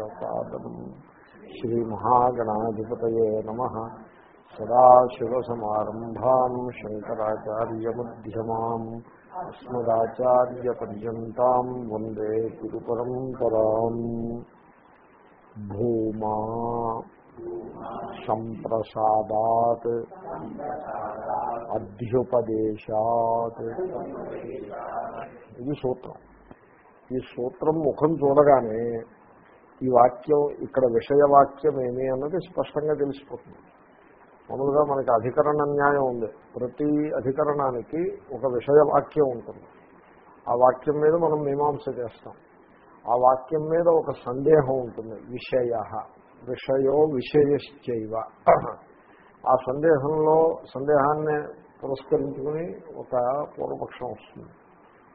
గణానాంతపాదం శ్రీమహాగణాధిపతయే నమ. సదాశివసమారంభాం శంకరాచార్యమ్యమాం అస్మదాచార్యపర్యంతం వందే గురుపరంపరాం. భూమా సంప్రసాదాత్. అధ్యుపదేశాత్. ఇది సూత్రం. ఈ సూత్రం ముఖం చూడగానే ఈ వాక్యం ఇక్కడ విషయవాక్యం ఏమి అన్నది స్పష్టంగా తెలిసిపోతుంది. మామూలుగా మనకి అధికరణ న్యాయం ఉంది. ప్రతి అధికరణానికి ఒక విషయవాక్యం ఉంటుంది. ఆ వాక్యం మీద మనం మీమాంస చేస్తాం. ఆ వాక్యం మీద ఒక సందేహం ఉంటుంది. విషయ విషయో విషయశ్చైవ. ఆ సందేహంలో సందేహాన్ని పురస్కరించుకుని ఒక పూర్వపక్షం వస్తుంది.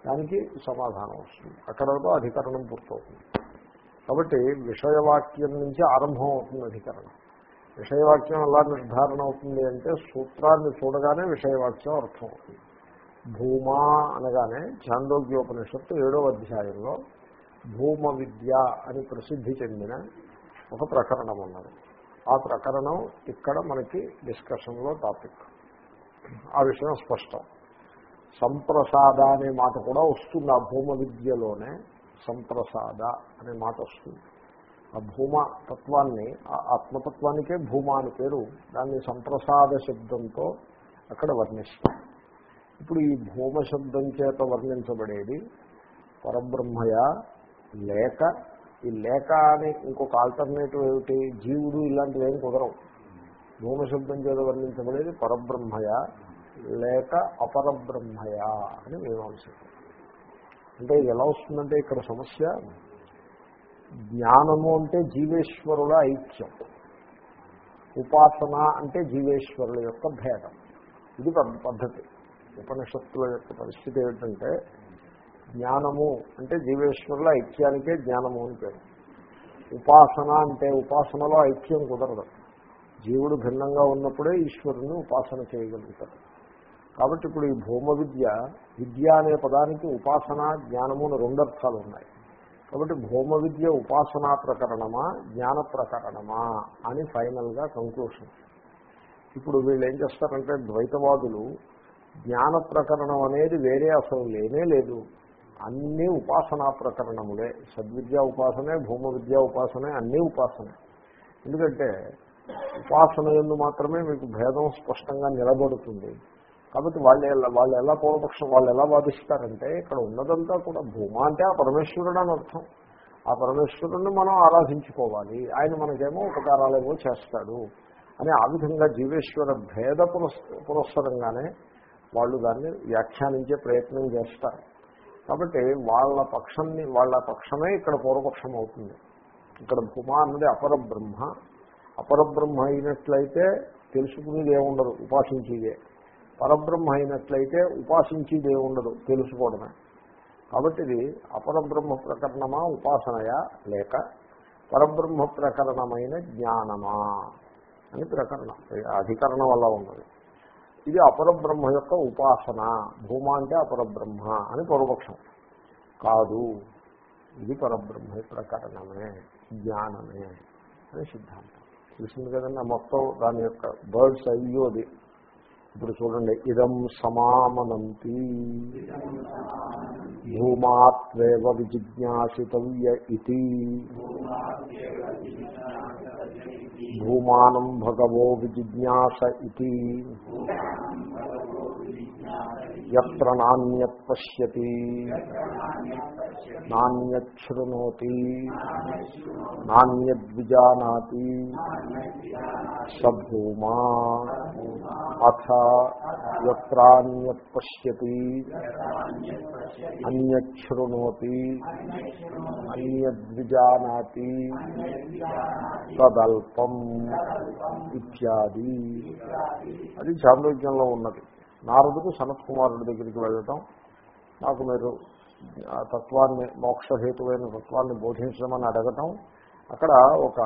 దానికి సమాధానం వస్తుంది. అక్కడతో అధికరణం పూర్తవుతుంది. కాబట్టి విషయవాక్యం నుంచి ఆరంభం అవుతుంది అధికరణం. విషయవాక్యం ఎలా నిర్ధారణ అవుతుంది అంటే సూత్రాన్ని చూడగానే విషయవాక్యం అర్థం అవుతుంది. భూమా అనగానే చాందోగ్యోపనిషత్తు ఏడో అధ్యాయంలో భూమ విద్య అని ప్రసిద్ధి చెందిన ఒక ప్రకరణం ఉన్నది. ఆ ప్రకరణం ఇక్కడ మనకి డిస్కషన్లో టాపిక్. ఆ విషయం స్పష్టం. సంప్రసాద అనే మాట కూడా వస్తుంది ఆ భూమ విద్యలోనే సంప్రసాద అనే మాట వస్తుంది. ఆ భూమ తత్వాన్ని ఆ ఆత్మతత్వానికే భూమ అని పేరు దాన్ని సంప్రసాద శబ్దంతో అక్కడ వర్ణిస్తాం. ఇప్పుడు ఈ భూమ శబ్దం చేత వర్ణించబడేది పరబ్రహ్మయ లేక ఈ లేక అని ఇంకొక ఆల్టర్నేటివ్ ఏమిటి? జీవుడు ఇలాంటివి ఏం కుదరవు. భూమ శబ్దం చేత వర్ణించబడేది పరబ్రహ్మయ లేక అపరబ్రహ్మయ అని మీమాంస అంటే ఎలా వస్తుందంటే ఇక్కడ సమస్య జ్ఞానము అంటే జీవేశ్వరుల ఐక్యం. ఉపాసన అంటే జీవేశ్వరుల యొక్క భేదం. ఇది పద్ధతి. ఉపనిషత్తుల యొక్క పరిస్థితి ఏమిటంటే జ్ఞానము అంటే జీవేశ్వరుల ఐక్యానికే జ్ఞానము అని పేరు. ఉపాసన అంటే ఉపాసనలో ఐక్యం కుదరదు. జీవుడు భిన్నంగా ఉన్నప్పుడే ఈశ్వరుని ఉపాసన చేయగలుగుతాడు. కాబట్టి ఇప్పుడు ఈ భూమ విద్య విద్య అనే పదానికి ఉపాసన జ్ఞానము రెండు అర్థాలు ఉన్నాయి. కాబట్టి భూమ విద్య ఉపాసనా ప్రకరణమా జ్ఞాన ప్రకరణమా అని ఫైనల్గా కంక్లూషన్ ఇప్పుడు వీళ్ళు ఏం చేస్తారంటే ద్వైతవాదులు జ్ఞాన ప్రకరణం అనేది వేరే అసలు లేనే లేదు. అన్నీ ఉపాసనా ప్రకరణములే. సద్విద్యా ఉపాసనే భూమ విద్యా ఉపాసనే అన్నీ ఉపాసనే. ఎందుకంటే ఉపాసన ఎందు మాత్రమే మీకు భేదం స్పష్టంగా నిలబడుతుంది. కాబట్టి వాళ్ళు ఎలా వాళ్ళు ఎలా పూర్వపక్షం వాళ్ళు ఎలా వాదిస్తారంటే ఇక్కడ ఉన్నదంతా కూడా భూమా అంటే ఆ పరమేశ్వరుడు అని అర్థం. ఆ పరమేశ్వరుడిని మనం ఆరాధించుకోవాలి. ఆయన మనకేమో ఉపకారాలేమో చేస్తాడు అని ఆ విధంగా జీవేశ్వర భేద పురస్ పురస్సరంగానే వాళ్ళు దాన్ని వ్యాఖ్యానించే ప్రయత్నం చేస్తారు. కాబట్టి వాళ్ళ పక్షాన్ని వాళ్ళ పక్షమే ఇక్కడ పూర్వపక్షం అవుతుంది. ఇక్కడ భూమా అన్నది అపరబ్రహ్మ. అపరబ్రహ్మ అయినట్లయితే తెలుసుకునేది ఏముండదు ఉపాసించేదే. పరబ్రహ్మ అయినట్లయితే ఉపాసించేది ఏముండదు తెలుసుకోవడమే. కాబట్టి ఇది అపరబ్రహ్మ ప్రకరణమా ఉపాసనయా? లేక పరబ్రహ్మ ప్రకరణమైన జ్ఞానమా అని ప్రకరణం. అధికరణం వల్ల ఉన్నది. ఇది అపరబ్రహ్మ యొక్క ఉపాసన. భూమ అంటే అపరబ్రహ్మ అని పూర్వపక్షం కాదు. ఇది పరబ్రహ్మ ప్రకరణమే జ్ఞానమే అని సిద్ధాంతం. తెలిసింది కదండి మొత్తం దాని యొక్క బర్డ్స్ అయ్యోది. ఇప్పుడు చూడండి ఇదం సమామనంతి. భూమాత్వేవ విజిజ్ఞాసితవ్య ఇది భూమానం భగవో విజిజ్ఞాస ఇది ఎత్ర నాణ్యత్ పశ్యతి నాణ్యశృణోతి నాణ్యద్విజానాతి సభూమా అథ ఎత్రాన్యత్ పశ్యతి అన్యశృణోతి అన్యద్విజానాతి తదల్పం ఇత్యాది. అది చాంద్రోగ్యంలో ఉన్నది. నారదుడు సనత్ కుమారుడి దగ్గరికి వెళ్ళటం నాకు మీరు ఆ తత్వాన్ని మోక్షహేతువైన తత్వాన్ని బోధించమని అడగటం అక్కడ ఒక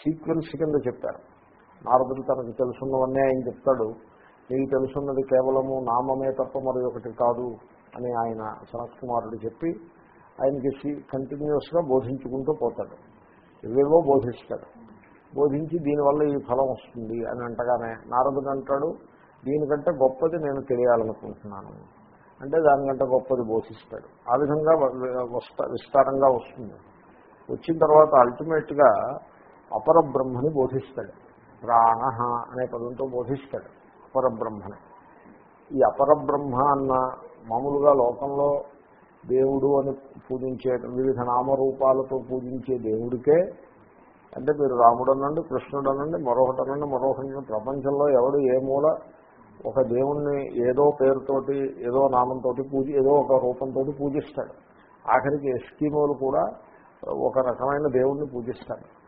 సీక్వెన్స్ కింద చెప్పారు. నారదుడు తనకు తెలుసున్నవన్నీ ఆయన చెప్తాడు. నీకు తెలుసున్నది కేవలము నామమే తప్ప మరి ఒకటి కాదు అని ఆయన శరత్ కుమారుడు చెప్పి ఆయనకి కంటిన్యూస్గా బోధించుకుంటూ పోతాడు. ఇవేవో బోధిస్తాడు. బోధించి దీనివల్ల ఈ ఫలం వస్తుంది అని అంటగానే నారదుడు అంటాడు దీనికంటే గొప్పది నేను తెలియాలనుకుంటున్నాను. అంటే దానికంటే గొప్పది బోధిస్తాడు. ఆ విధంగా వస్త విస్తారంగా వస్తుంది. వచ్చిన తర్వాత అల్టిమేట్గా అపర బ్రహ్మని బోధిస్తాడు. ప్రాణ అనే పదంతో బోధిస్తాడు అపర బ్రహ్మని ఈ అపర బ్రహ్మ అన్న మామూలుగా లోకంలో దేవుడు అని పూజించే వివిధ నామరూపాలతో పూజించే దేవుడికే అంటే మీరు రాముడు అనండి కృష్ణుడు అనండి మరొకటి అనండి మరొకటి ప్రపంచంలో ఎవడు ఏ మూల ఒక దేవుణ్ణి ఏదో పేరుతోటి ఏదో నామంతో పూజ ఏదో ఒక రూపంతో పూజిస్తాడు. ఆఖరికి ఎస్కీమోలు కూడా ఒక రకమైన దేవుణ్ణి పూజిస్తాడు.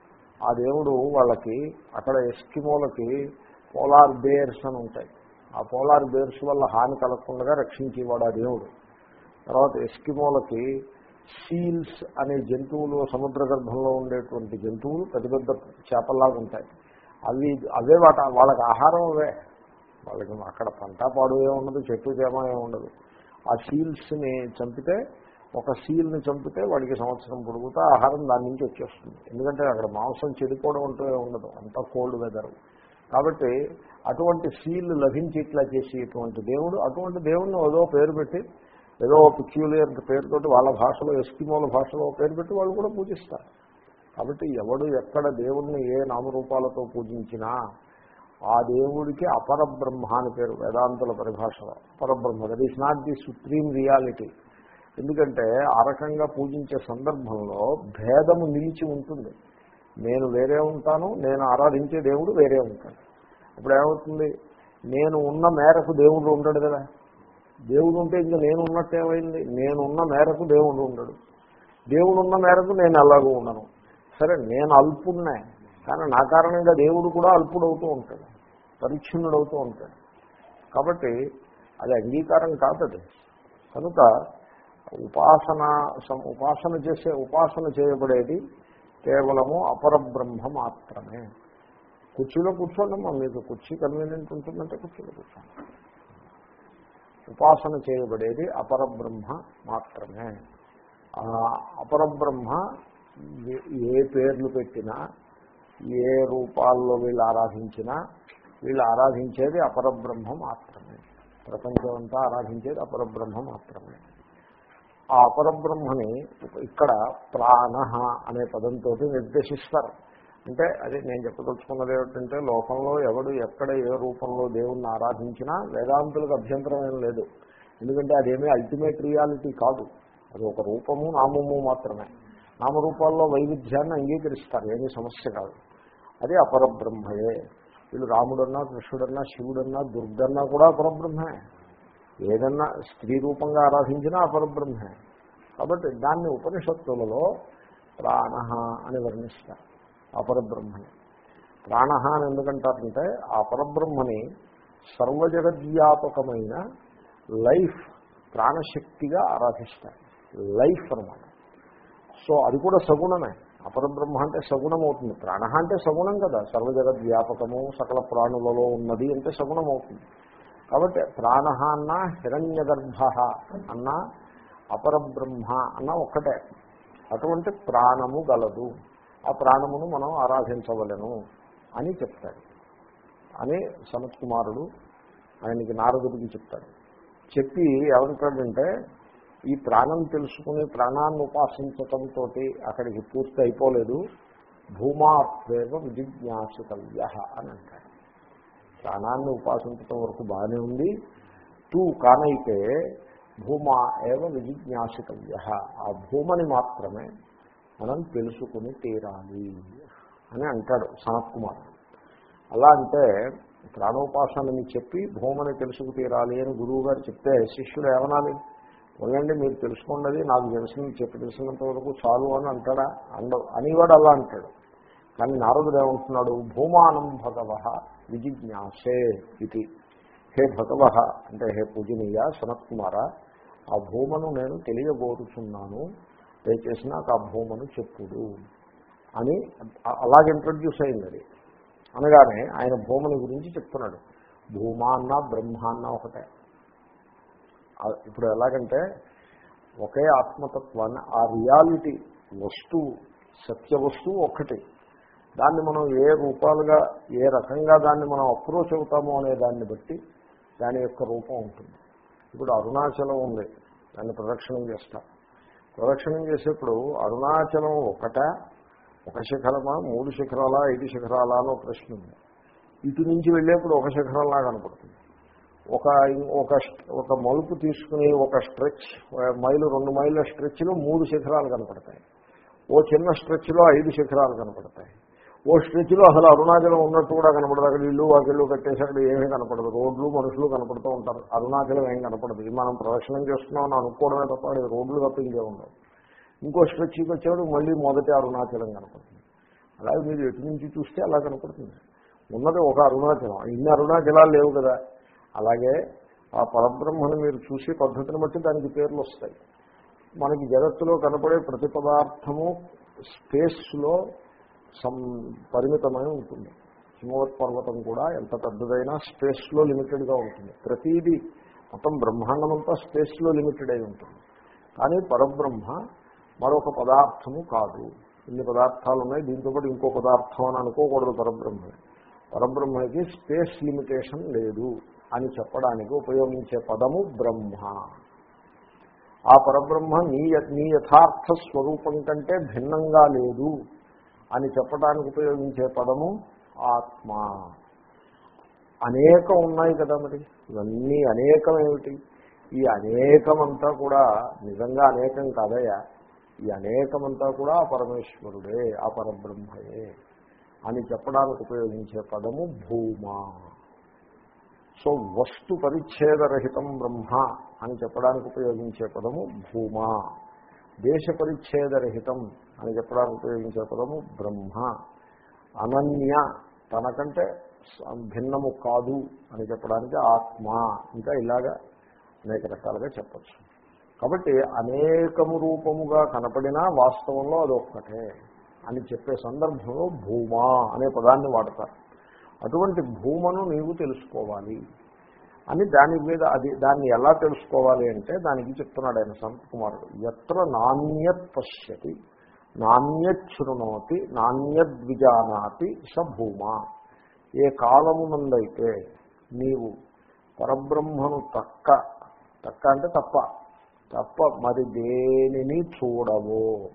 ఆ దేవుడు వాళ్ళకి అక్కడ ఎస్కిమోలకి పోలార్ బేర్స్ అని ఉంటాయి. ఆ పోలార్ బేర్స్ వల్ల హాని కలగకుండా రక్షించేవాడు ఆ దేవుడు. తర్వాత ఎస్కిమోలకి సీల్స్ అనే జంతువులు సముద్ర గర్భంలో ఉండేటువంటి జంతువులు పెద్ద పెద్ద చేపల్లాగా ఉంటాయి. అవి అవే వాట వాళ్ళకి ఆహారం అవే. వాళ్ళకి అక్కడ పంట పాడు ఏముండదు చెట్టు తేమ ఉండదు. ఆ సీల్స్ని చంపితే ఒక సీల్ని చంపితే వాడికి సంవత్సరం పొడుగుతా ఆహారం దాని నుంచి వచ్చేస్తుంది. ఎందుకంటే అక్కడ మాంసం చెడిపోవడం అంటూ ఉండదు. అంతా కోల్డ్ వెదర్. కాబట్టి అటువంటి సీల్ లభించి ఇట్లా చేసేటువంటి దేవుడు అటువంటి దేవుడిని ఏదో పేరు పెట్టి ఏదో పిక్యులియర్ పేరుతోటి వాళ్ళ భాషలో ఎస్కిమోల భాషలో పేరు పెట్టి వాళ్ళు కూడా పూజిస్తారు. కాబట్టి ఎవడు ఎక్కడ దేవుణ్ణి ఏ నామరూపాలతో పూజించినా ఆ దేవుడికి అపరబ్రహ్మ అని పేరు వేదాంతుల పరిభాషలో. అపరబ్రహ్మ that is not the supreme reality ఎందుకంటే ఆ రకంగా పూజించే సందర్భంలో భేదము నిలిచి ఉంటుంది. నేను వేరే ఉంటాను నేను ఆరాధించే దేవుడు వేరే ఉంటాడు. ఇప్పుడు ఏమవుతుంది? నేను ఉన్న మేరకు దేవుడు ఉండడు కదా. దేవుడు ఉంటే ఇంకా నేను ఉన్నట్టు ఏమైంది? నేనున్న మేరకు దేవుడు ఉండడు. దేవుడు ఉన్న మేరకు నేను ఎలాగూ ఉండను. సరే నేను అల్పున్నే. కానీ నా కారణంగా దేవుడు కూడా అల్పుడవుతూ ఉంటాడు పరిచ్ఛిన్నుడవుతూ ఉంటాడు. కాబట్టి అది అంగీకారం కాదది. కనుక ఉపాసన ఉపాసన చేసే ఉపాసన చేయబడేది కేవలము అపరబ్రహ్మ మాత్రమే. కుర్చీలో కూర్చోండమ్మా మీకు కుర్చీ కన్వీనియంట్ ఉంటుందంటే కుర్చీలో కూర్చోండి. ఉపాసన చేయబడేది అపరబ్రహ్మ మాత్రమే. అపరబ్రహ్మ ఏ పేర్లు పెట్టినా ఏ రూపాల్లో వీళ్ళు ఆరాధించినా వీళ్ళు ఆరాధించేది అపరబ్రహ్మ మాత్రమే. ప్రపంచం అంతా ఆరాధించేది అపరబ్రహ్మ మాత్రమే. ఆ అపరబ్రహ్మని ఇక్కడ ప్రాణ అనే పదంతో నిర్దేశిస్తారు. అంటే అది నేను చెప్పదలుచుకున్నది ఏమిటంటే లోకంలో ఎవడు ఎక్కడ ఏ రూపంలో దేవుణ్ణి ఆరాధించినా వేదాంతులకు అభ్యంతరం ఏం లేదు. ఎందుకంటే అదేమీ అల్టిమేట్ రియాలిటీ కాదు. అది ఒక రూపము నామము మాత్రమే. నామరూపాల్లో వైవిధ్యాన్ని అంగీకరిస్తారు ఏమీ సమస్య కాదు. అది అపరబ్రహ్మయే. వీళ్ళు రాముడన్నా కృష్ణుడన్నా శివుడన్నా దుర్గన్నా కూడా అపరబ్రహ్మే. ఏదన్నా స్త్రీ రూపంగా ఆరాధించినా అపరబ్రహ్మే. కాబట్టి దాన్ని ఉపనిషత్తులలో ప్రాణ అని వర్ణిస్తారు అపరబ్రహ్మని. ప్రాణ అని ఎందుకంటారంటే ఆ పరబ్రహ్మని సర్వజగద్వ్యాపకమైన లైఫ్ ప్రాణశక్తిగా ఆరాధిస్తారు. లైఫ్ అనమాట సో అది కూడా సగుణమే. అపరబ్రహ్మ అంటే సగుణం అవుతుంది ప్రాణ అంటే సగుణం కదా. సర్వజగద్వ్యాపకము సకల ప్రాణులలో ఉన్నది అంటే సగుణం అవుతుంది కాబట్టి ప్రాణ అన్న హిరణ్య గర్భ అన్న అపరబ్రహ్మ అన్న ఒక్కటే. అటువంటి ప్రాణము గలదు. ఆ ప్రాణమును మనం ఆరాధించవలను అని చెప్తాడు. అని సనత్ కుమారుడు ఆయనకి నారదుడికి చెప్తాడు. చెప్పి ఏమంటాడంటే ఈ ప్రాణం తెలుసుకుని ప్రాణాన్ని ఉపాసించటంతో అక్కడికి పూర్తి అయిపోలేదు. భూమాత్వేవ విజిజ్ఞాసితవ్య అని అంటాడు ప్రాణాన్ని ఉపాసించటం వరకు బాగానే ఉంది. టూ కానైతే భూమా ఏవ విజిజ్ఞాసితవ్య. ఆ భూమని మాత్రమే మనం తెలుసుకుని తీరాలి అని అంటాడు సనత్ కుమార్. అలా అంటే ప్రాణోపాసనని చెప్పి భూమని తెలుసుకు తీరాలి అని గురువు గారు చెప్తే శిష్యుడు ఏమనాలి? పోయండి మీరు తెలుసుకోండి నాకు తెలిసిన చెప్పి తెలిసినంత వరకు చాలు అని అంటాడా? అండ అనేవాడు అలా అంటాడు. కానీ నారదుడు ఏమంటున్నాడు? భూమానం భగవ విజిజ్ఞాసే ఇది. హే భగవ అంటే హే పూజనీయ సనత్ కుమార ఆ భూమను నేను తెలియబోరుచున్నాను దయచేసి నాకు ఆ భూమను చెప్పుడు అని అలాగే ఇంట్రడ్యూస్ అయింది అది. అనగానే ఆయన భూమని గురించి చెప్తున్నాడు. భూమా అన్న బ్రహ్మ అన్న ఒకటే. ఇప్పుడు ఎలాగంటే ఒకే ఆత్మతత్వాన్ని ఆ రియాలిటీ వస్తువు సత్య వస్తువు ఒక్కటి. దాన్ని మనం ఏ రూపాలుగా ఏ రకంగా దాన్ని మనం అప్రోచ్ అవుతామో అనే దాన్ని బట్టి దాని యొక్క రూపం ఉంటుంది. ఇప్పుడు అరుణాచలం ఉంది దాన్ని ప్రదక్షిణం చేస్తాం. ప్రదక్షిణం చేసేప్పుడు అరుణాచలం ఒకట ఒక శిఖరమా మూడు శిఖరాలా ఐదు శిఖరాలా అని ప్రశ్న ఉంది. ఇటు నుంచి వెళ్ళేప్పుడు ఒక శిఖరంలా కనపడుతుంది. ఒక ఒక ఒక మలుపు తీసుకుని ఒక స్ట్రెచ్ మైలు రెండు మైళ్ళ స్ట్రెచ్లో మూడు శిఖరాలు కనపడతాయి. ఓ చిన్న స్ట్రెచ్లో ఐదు శిఖరాలు కనపడతాయి. ఓ స్ట్రెచ్లో అసలు అరుణాచలం ఉన్నట్టు కూడా కనపడదు. అక్కడ ఇల్లు వాకిళ్ళు కట్టేసి అక్కడ ఏమీ కనపడదు. రోడ్లు మనుషులు కనపడుతూ ఉంటారు. అరుణాచలం ఏం కనపడదు. ఇది మనం ప్రదక్షిణం చేస్తున్నామని అనుకోవడమే తప్ప అది రోడ్లు తప్ప ఇంకే ఉండవు. ఇంకో స్ట్రెచ్కి వచ్చేవాడు మళ్ళీ మొదటి అరుణాచలం కనపడుతుంది. అలాగే మీరు ఎటు నుంచి చూస్తే అలా కనపడుతుంది. ఉన్నది ఒక అరుణాచలం. ఇన్ని అరుణాచలాలు లేవు కదా. అలాగే ఆ పరబ్రహ్మను మీరు చూసే పద్ధతిని బట్టి దానికి పేర్లు వస్తాయి. మనకి జగత్తులో కనపడే ప్రతి పదార్థము స్పేస్లో సం పరిమితమై ఉంటుంది. హిమవత్ పర్వతం కూడా ఎంత పెద్దదైనా స్పేస్లో లిమిటెడ్గా ఉంటుంది. ప్రతిదీ మొత్తం బ్రహ్మాండమంతా స్పేస్లో లిమిటెడ్ అయి ఉంటుంది. కానీ పరబ్రహ్మ మరొక పదార్థము కాదు. ఇన్ని పదార్థాలు ఉన్నాయి దీంతో పాటు ఇంకో పదార్థం అని అనుకోకూడదు పరబ్రహ్మ పరబ్రహ్మకి స్పేస్ లిమిటేషన్ లేదు. అని చెప్పడానికి ఉపయోగించే పదము బ్రహ్మ. ఆ పరబ్రహ్మ నీ నీ యథార్థ స్వరూపం కంటే భిన్నంగా లేదు అని చెప్పడానికి ఉపయోగించే పదము ఆత్మ. అనేకం ఉన్నాయి కదా మరి. ఇవన్నీ అనేకం ఏమిటి? ఈ అనేకమంతా కూడా నిజంగా అనేకం కాదయ్యా. ఈ అనేకమంతా కూడా ఆ పరమేశ్వరుడే ఆ పరబ్రహ్మయే అని చెప్పడానికి ఉపయోగించే పదము భూమా. సో వస్తు పరిచ్ఛేదరహితం బ్రహ్మ అని చెప్పడానికి ఉపయోగించే పదము భూమా. దేశ పరిచ్ఛేదరహితం అని చెప్పడానికి ఉపయోగించే పదము బ్రహ్మ. అనన్య తనకంటే భిన్నము కాదు అని చెప్పడానికి ఆత్మ. ఇంకా ఇలాగా అనేక రకాలుగా చెప్పచ్చు. కాబట్టి అనేకము రూపముగా కనపడినా వాస్తవంలో అదొక్కటే అని చెప్పే సందర్భంలో భూమా అనే పదాన్ని వాడతారు. అటువంటి భూమను నీవు తెలుసుకోవాలి. అని దాని మీద అది దాన్ని ఎలా తెలుసుకోవాలి అంటే దానికి చెప్తున్నాడు ఆయన సంత కుమారుడు. ఎత్ర నాణ్యత్ పశ్యతి నాణ్యశృణోతి నాణ్యద్విజానాతి స భూమ. ఏ కాలమునందైతే నీవు పరబ్రహ్మను తక్క తక్క అంటే తప్ప తప్ప మరి దేనిని చూడవో?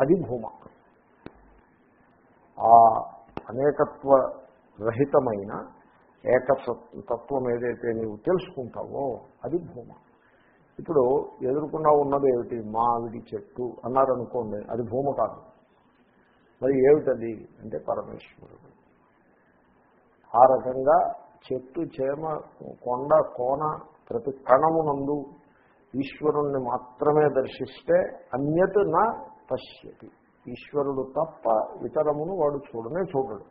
అది భూమ. ఆ అనేకత్వ రహితమైన ఏకతత్వం ఏదైతే నీవు తెలుసుకుంటావో అది భూమ. ఇప్పుడు ఎదుర్కొన్నా ఉన్నది ఏమిటి? మామిడి చెట్టు అన్నారనుకోండి అది భూమ కాదు. మరి ఏమిటది? అంటే పరమేశ్వరుడు. ఆ రకంగా చెట్టు చేమ కొండ కోన ప్రతి కణమునందు ఈశ్వరుణ్ణి మాత్రమే దర్శిస్తే అన్యత్ నా పశ్యతి. ఈశ్వరుడు తప్ప ఇతరమును వాడు చూడనే చూడడు.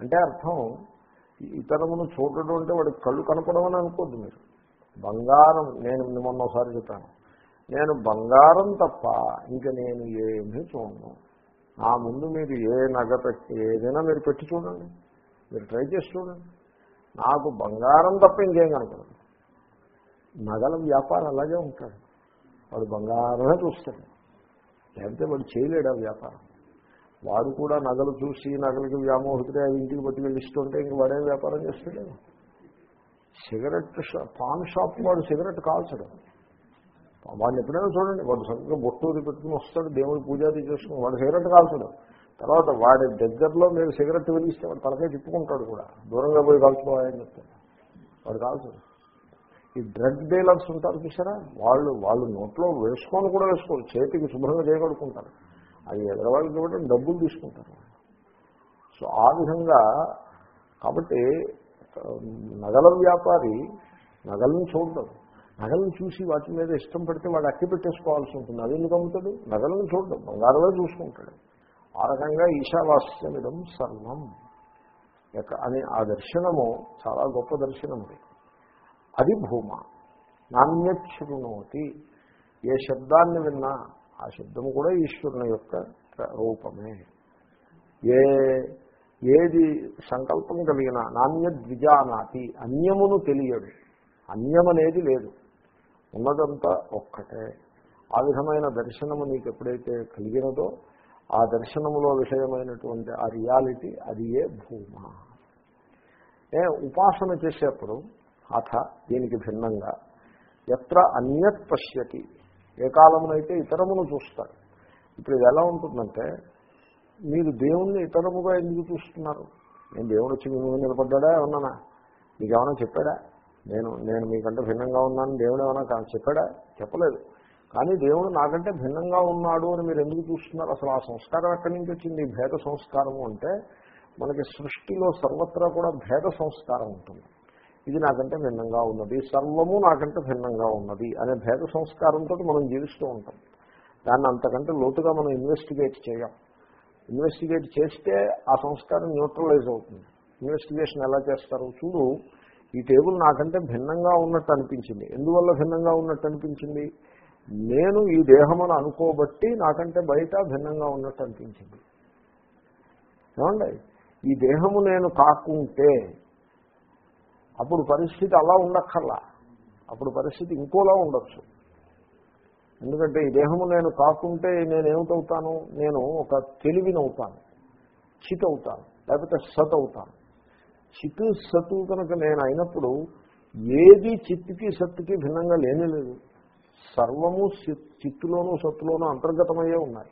అంటే అర్థం ఇతరమును చూడడం అంటే వాడికి కళ్ళు కనపడమని అనుకోద్దు మీరు. బంగారం నేను మొన్న ఒకసారి చెప్పాను. నేను బంగారం తప్ప ఇంక నేను ఏమీ చూడను. నా ముందు మీరు ఏ నగ పెట్టి ఏదైనా మీరు పెట్టి చూడండి. మీరు ట్రై చేసి చూడండి. నాకు బంగారం తప్ప ఇంకేం కనపడదు. నగల వ్యాపారం అలాగే ఉంటాడు. వాడు బంగారమే చూస్తాడు. లేకపోతే వాడు చేయలేడు ఆ వ్యాపారం. వాడు కూడా నగలు చూసి నగలకి వ్యామోహితుడే అవి ఇంటికి పట్టుకెళ్ళి ఇస్తుంటే ఇంక వాడే వ్యాపారం చేస్తాడు? సిగరెట్ పాన్ షాప్ వాడు సిగరెట్ కాల్చడు. వాడిని ఎప్పుడైనా చూడండి వాడు సరిగ్గా బొట్టూరి పెట్టుకుని వస్తాడు దేవుడి పూజాది చేసుకుని వాడు సిగరెట్ కాల్చడు. తర్వాత వాడి దగ్గరలో మీరు సిగరెట్ వెలిగిస్తే వాడు తలకే తిప్పుకుంటాడు కూడా. దూరంగా పోయి కాల్చుకోవాలని చెప్తాడు. వాడు కాల్చడు. ఈ డ్రగ్ డీలర్స్ ఉంటారు చూసారా? వాళ్ళు వాళ్ళు నోట్లో వేసుకొని కూడా వేసుకోరు. చేతికి శుభ్రంగా చేయగలుగుతుంటారు అది ఎదరవాళ్ళకి ఇవ్వడం డబ్బులు తీసుకుంటారు సో ఆ విధంగా కాబట్టి నగల వ్యాపారి నగలను చూడడం. నగలను చూసి వాటి మీద ఇష్టం పడితే వాడు అట్టి పెట్టేసుకోవాల్సి ఉంటుంది. అది ఎందుకు అమ్ముతాడు? నగలను చూడడం. బంగారమే చూసుకుంటాడు. ఆ రకంగా ఈశావాస్యమిదం సర్వం. అని ఆ దర్శనము చాలా గొప్ప దర్శనం అది. అది భూమ నాణ్యశృణోతి ఏ శబ్దాన్ని విన్నా ఆ శబ్దము కూడా ఈశ్వరుని యొక్క రూపమే. ఏ ఏది సంకల్పం కలిగిన నాణ్యద్విజానాతి అన్యమును తెలియడు. అన్యమనేది లేదు. ఉన్నదంతా ఒక్కటే. ఆ విధమైన దర్శనము నీకు ఎప్పుడైతే కలిగినదో ఆ దర్శనములో విషయమైనటువంటి ఆ రియాలిటీ అది ఏ భూమ. ఏ ఉపాసన చేసేప్పుడు అథ దీనికి భిన్నంగా. ఎత్ర అన్యత్ పశ్యతి. ఏ కాలమునైతే ఇతరమును చూస్తారు. ఇప్పుడు ఇది ఎలా ఉంటుందంటే మీరు దేవుణ్ణి ఇతరముగా ఎందుకు చూస్తున్నారు? నేను దేవుడు వచ్చి మీ ముందు నిలబడ్డా ఏమన్నానా? మీకు చెప్పాడా? నేను నేను మీకంటే భిన్నంగా ఉన్నాను దేవుడు ఏమైనా చెప్పాడా? చెప్పలేదు. కానీ దేవుడు నాకంటే భిన్నంగా ఉన్నాడు అని మీరు ఎందుకు చూస్తున్నారు? అసలు ఆ సంస్కారం ఎక్కడి నుంచి వచ్చింది? భేద సంస్కారము అంటే మనకి సృష్టిలో సర్వత్రా కూడా భేద సంస్కారం ఉంటుంది. ఇది నాకంటే భిన్నంగా ఉన్నది సర్వము నాకంటే భిన్నంగా ఉన్నది అనే భేద సంస్కారంతో మనం జీవిస్తూ ఉంటాం. దాన్ని అంతకంటే లోతుగా మనం ఇన్వెస్టిగేట్ చేయం. ఇన్వెస్టిగేట్ చేస్తే ఆ సంస్కారం న్యూట్రలైజ్ అవుతుంది. ఇన్వెస్టిగేషన్ ఎలా చేస్తారు? చూడు ఈ టేబుల్ నాకంటే భిన్నంగా ఉన్నట్టు అనిపించింది. ఎందువల్ల భిన్నంగా ఉన్నట్టు అనిపించింది? నేను ఈ దేహమును అనుకోబట్టి నాకంటే బయట భిన్నంగా ఉన్నట్టు అనిపించింది. ఏమండి? ఈ దేహము నేను కాకుంటే అప్పుడు పరిస్థితి అలా ఉండక్కర్లా. అప్పుడు పరిస్థితి ఇంకోలా ఉండొచ్చు. ఎందుకంటే ఈ దేహము నేను కాకుంటే నేనేమిటవుతాను? నేను ఒక తెలివినవుతాను. చిత్ అవుతాను లేకపోతే సత్ అవుతాను చిత్ సత్తు కనుక నేను అయినప్పుడు ఏది చిత్తుకి సత్తుకి భిన్నంగా లేనే లేదు. సర్వము చిత్తులోనూ సత్తులోనూ అంతర్గతమయ్యే ఉన్నాయి.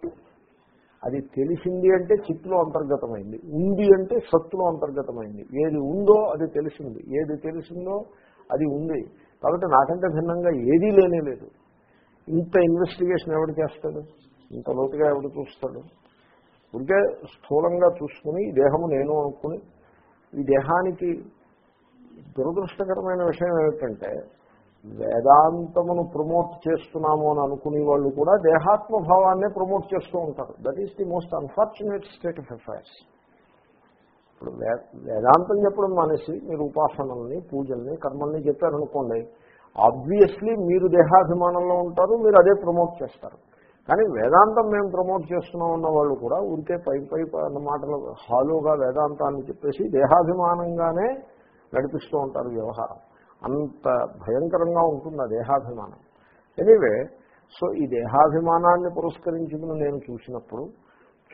అది తెలిసింది అంటే చిత్తులో అంతర్గతమైంది. ఉంది అంటే సత్తులో అంతర్గతమైంది. ఏది ఉందో అది తెలిసింది. ఏది తెలిసిందో అది ఉంది. కాబట్టి నాకంటే భిన్నంగా ఏదీ లేనే లేదు. ఇంత ఇన్వెస్టిగేషన్ ఎవడు చేస్తాడు? ఇంత లోతుగా ఎవడు చూస్తాడు? ఉంటే స్థూలంగా చూసుకుని ఈ దేహము నేను అనుకుని ఈ దేహానికి దురదృష్టకరమైన విషయం ఏమిటంటే వేదాంతమును ప్రమోట్ చేస్తున్నాము అని అనుకునే వాళ్ళు కూడా దేహాత్మభావాన్నే ప్రమోట్ చేస్తూ ఉంటారు. That is the most unfortunate state of affairs ఇప్పుడు వే వేదాంతం చెప్పడం మానేసి మీరు ఉపాసనల్ని పూజల్ని కర్మల్ని చెప్పారనుకోండి ఆబ్వియస్లీ మీరు దేహాభిమానంలో ఉంటారు మీరు అదే ప్రమోట్ చేస్తారు. కానీ వేదాంతం మేము ప్రమోట్ చేస్తున్నాం ఉన్న వాళ్ళు కూడా ఉంటే పై పై మాటలు హాలోగా వేదాంతాన్ని చెప్పేసి దేహాభిమానంగానే నడిపిస్తూ ఉంటారు వ్యవహారం. అంత భయంకరంగా ఉంటుంది ఆ దేహాభిమానం. ఎనీవే సో ఈ దేహాభిమానాన్ని పురస్కరించుకుని నేను చూసినప్పుడు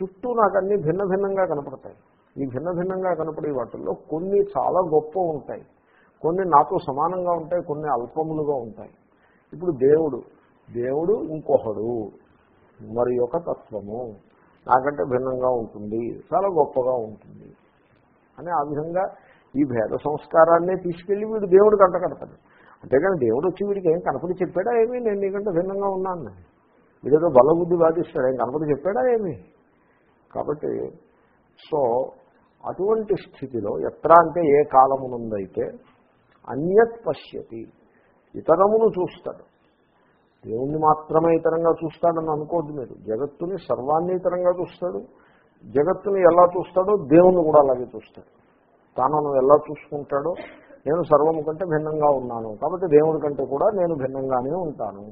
చుట్టూ నాకు అన్ని భిన్న భిన్నంగా కనపడతాయి. ఈ భిన్న భిన్నంగా కనపడే వాటిల్లో కొన్ని చాలా గొప్ప ఉంటాయి. కొన్ని నాతో సమానంగా ఉంటాయి కొన్ని అల్పములుగా ఉంటాయి. ఇప్పుడు దేవుడు దేవుడు ఇంకొకడు మరి ఒక తత్వము. నాకంటే భిన్నంగా ఉంటుంది చాలా గొప్పగా ఉంటుంది. అని ఆ విధంగా ఈ భేద సంస్కారాన్నే తీసుకెళ్ళి వీడు దేవుడు కంట కడతాడు. అంతేగాని దేవుడు వచ్చి వీడికి ఏం కనపడి చెప్పాడా ఏమీ? నేను నీకంటే భిన్నంగా ఉన్నాను. వీడేదో బలబుద్ధి బాధిస్తాడు ఏం కనపడి చెప్పాడా ఏమీ? కాబట్టి సో అటువంటి స్థితిలో ఎత్ర అంటే ఏ కాలమునందైతే అన్యత్ పశ్యతి ఇతరమును చూస్తాడు. దేవుణ్ణి మాత్రమే ఇతరంగా చూస్తాడని అనుకోద్దు మీరు. జగత్తుని సర్వాన్ని ఇతరంగా చూస్తాడు. జగత్తుని ఎలా చూస్తాడో దేవుణ్ణి కూడా అలాగే చూస్తాడు. తానను ఎలా చూసుకుంటాడో నేను సర్వము కంటే భిన్నంగా ఉన్నాను. కాబట్టి దేవుడి కంటే కూడా నేను భిన్నంగానే ఉంటాను.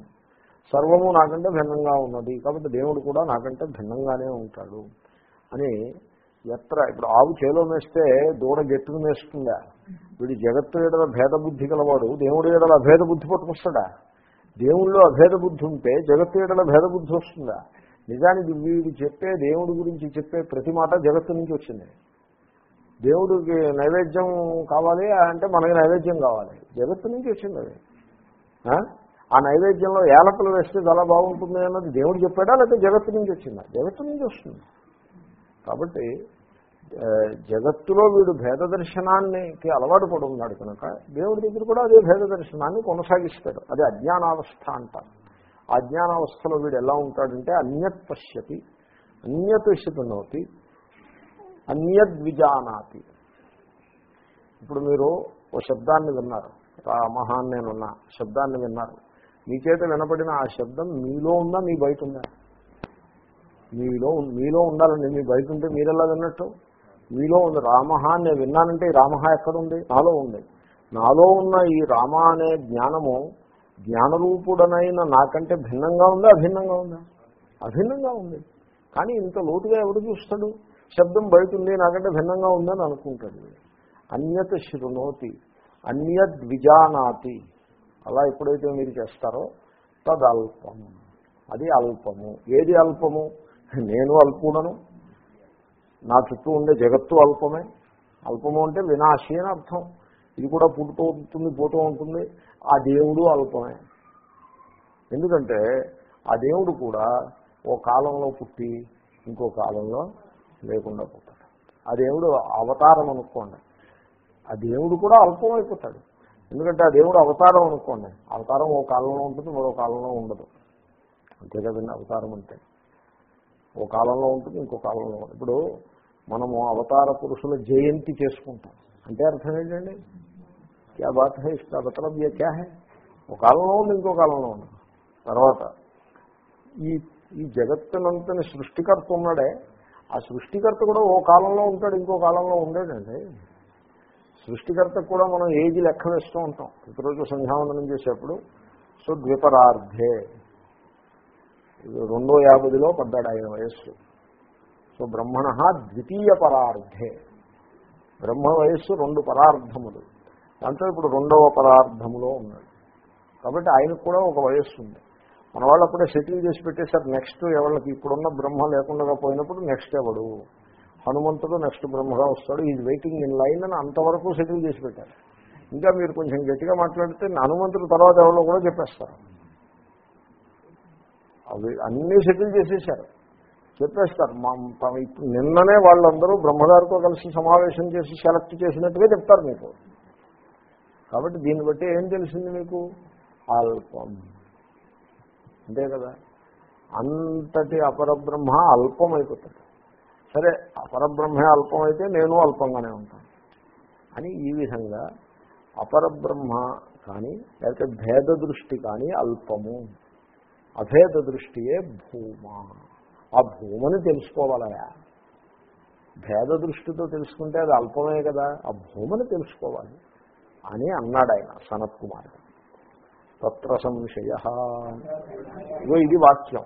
సర్వము నాకంటే భిన్నంగా ఉన్నది. కాబట్టి దేవుడు కూడా నాకంటే భిన్నంగానే ఉంటాడు. అని ఎత్ర ఇప్పుడు ఆవు చేలో మేస్తే దూడ గెట్టును మేస్తుందా? వీడు జగత్తు ఏడల భేద బుద్ధి గలవాడు. దేవుడు ఏడల అభేద బుద్ధి పట్టుకొస్తాడా? దేవుళ్ళు అభేద బుద్ధి ఉంటే జగత్తు ఏడల భేద బుద్ధి వస్తుందా? నిజానికి వీడు చెప్పే దేవుడి గురించి చెప్పే ప్రతి మాట జగత్తు నుంచి వచ్చింది. దేవుడికి నైవేద్యం కావాలి అంటే మనకి నైవేద్యం కావాలి. జగత్తు నుంచి వచ్చింది అది. ఆ? నైవేద్యంలో ఏలకలు వేస్తే చాలా బాగుంటుంది అన్నది దేవుడు చెప్పాడా? లేకపోతే జగత్తు నుంచి వచ్చిందా? జగత్తు నుంచి వస్తుంది. కాబట్టి జగత్తులో వీడు భేద దర్శనానికి అలవాటు పడి ఉన్నాడు కనుక దేవుడి దగ్గర కూడా అదే భేద దర్శనాన్ని కొనసాగిస్తాడు. అదే అజ్ఞానావస్థ అంటారు. ఆ అజ్ఞానావస్థలో వీడు ఎలా ఉంటాడంటే అన్యత్ పశ్యతి అన్యత్ శృణోతి అన్యద్విజానాతి. ఇప్పుడు మీరు ఓ శబ్దాన్ని విన్నారు. రామహ అని శబ్దాన్ని విన్నారు. మీ చేత వినపడిన ఆ శబ్దం మీలో ఉందా మీ బయట ఉందా? మీలో మీలో ఉండాలండి. మీ బయట ఉంటే మీరెలా విన్నట్టు? మీలో ఉంది. రామహ అని నేను విన్నానంటే ఈ రామహ ఎక్కడుంది నాలో ఉంది. నాలో ఉన్న ఈ రామ అనే జ్ఞానము జ్ఞానరూపుడనైన నాకంటే భిన్నంగా ఉందా అభిన్నంగా ఉందా? అభిన్నంగా ఉంది. కానీ ఇంత లోతుగా ఎవడు చూస్తాడు? శబ్దం బయట ఉంది నాకంటే భిన్నంగా ఉందని అనుకుంటాడు అన్యత శృణోతి అన్యద్విజానాతి అలా ఎప్పుడైతే మీరు చేస్తారో తదల్పం. అది అల్పము. ఏది అల్పము? నేను అల్పుడను. నా చుట్టూ ఉండే జగత్తు అల్పమే. అల్పము అంటే వినాశి అని అర్థం. ఇది కూడా పుట్టుతూ ఉంటుంది పోతూ ఉంటుంది. ఆ దేవుడు అల్పమే. ఎందుకంటే ఆ దేవుడు కూడా ఓ కాలంలో పుట్టి ఇంకో కాలంలో లేకుండా పోతాడు. ఆ దేవుడు అవతారం అనుకోండి. ఆ దేవుడు కూడా అల్పమైపోతాడు ఎందుకంటే ఆ దేవుడు అవతారం అనుకోండి. అవతారం ఓ కాలంలో ఉంటుంది మరో కాలంలో ఉండదు. అంతే కదండి అవతారం అంటే. ఓ కాలంలో ఉంటుంది ఇంకో కాలంలో ఇప్పుడు మనము అవతార పురుషుల జయంతి చేసుకుంటాం. అంటే అర్థం ఏంటండి? క్యా బాత్ హై ఇస్కా మతలబ్ ఏ క్యా హై? ఒక కాలంలో ఉంది ఇంకో కాలంలో ఉంది. తర్వాత ఈ ఈ జగత్తునంతని సృష్టికర్త ఉన్నాడే. ఆ సృష్టికర్త కూడా ఓ కాలంలో ఉంటాడు ఇంకో కాలంలో ఉండేటండి సృష్టికర్తకు కూడా మనం ఏజ్ లెక్క వేస్తూ ఉంటాం? ప్రతిరోజు సంధ్యావందనం చేసేప్పుడు సో ద్విపరార్ధే. రెండో యాభైలో పడ్డాడు ఆయన వయస్సు. సో బ్రహ్మణ ద్వితీయ పరార్ధే. బ్రహ్మ వయస్సు రెండు పరార్ధములు. దాంట్లో ఇప్పుడు రెండవ పరార్ధములో ఉన్నాడు. కాబట్టి ఆయనకు కూడా ఒక వయస్సు ఉంది. మన వాళ్ళు అప్పుడే సెటిల్ చేసి పెట్టేశారు నెక్స్ట్ ఎవరికి ఇప్పుడున్న బ్రహ్మ లేకుండా పోయినప్పుడు నెక్స్ట్ ఎవడు? హనుమంతుడు నెక్స్ట్ బ్రహ్మగా వస్తాడు. ఈజ్ వెయిటింగ్ ఇన్ లైన్ అని అంతవరకు సెటిల్ చేసి పెట్టారు. ఇంకా మీరు కొంచెం గట్టిగా మాట్లాడితే హనుమంతుడు తర్వాత ఎవరో కూడా చెప్పేస్తారు. అవి అన్నీ సెటిల్ చేసేసారు చెప్పేస్తారు. మా ఇప్పుడు నిన్ననే వాళ్ళందరూ బ్రహ్మగారితో కలిసి సమావేశం చేసి సెలెక్ట్ చేసినట్టుగా చెప్తారు మీకు. కాబట్టి దీన్ని బట్టి ఏం తెలిసింది మీకు? అల్పం. అంతే కదా? అంతటి అపరబ్రహ్మ అల్పం అయిపోతుంది సరే అపరబ్రహ్మే అల్పమైతే నేను అల్పంగానే ఉంటాను. అని ఈ విధంగా అపరబ్రహ్మ కానీ లేకపోతే భేద దృష్టి కానీ అల్పము. అభేద దృష్టియే భూమ. ఆ భూమని తెలుసుకోవాలయా? భేద దృష్టితో తెలుసుకుంటే అది అల్పమే కదా? ఆ భూమని తెలుసుకోవాలి అని అన్నాడు ఆయన సనత్ కుమార్ తత్ర సంశయ. ఇగో ఇది వాక్యం.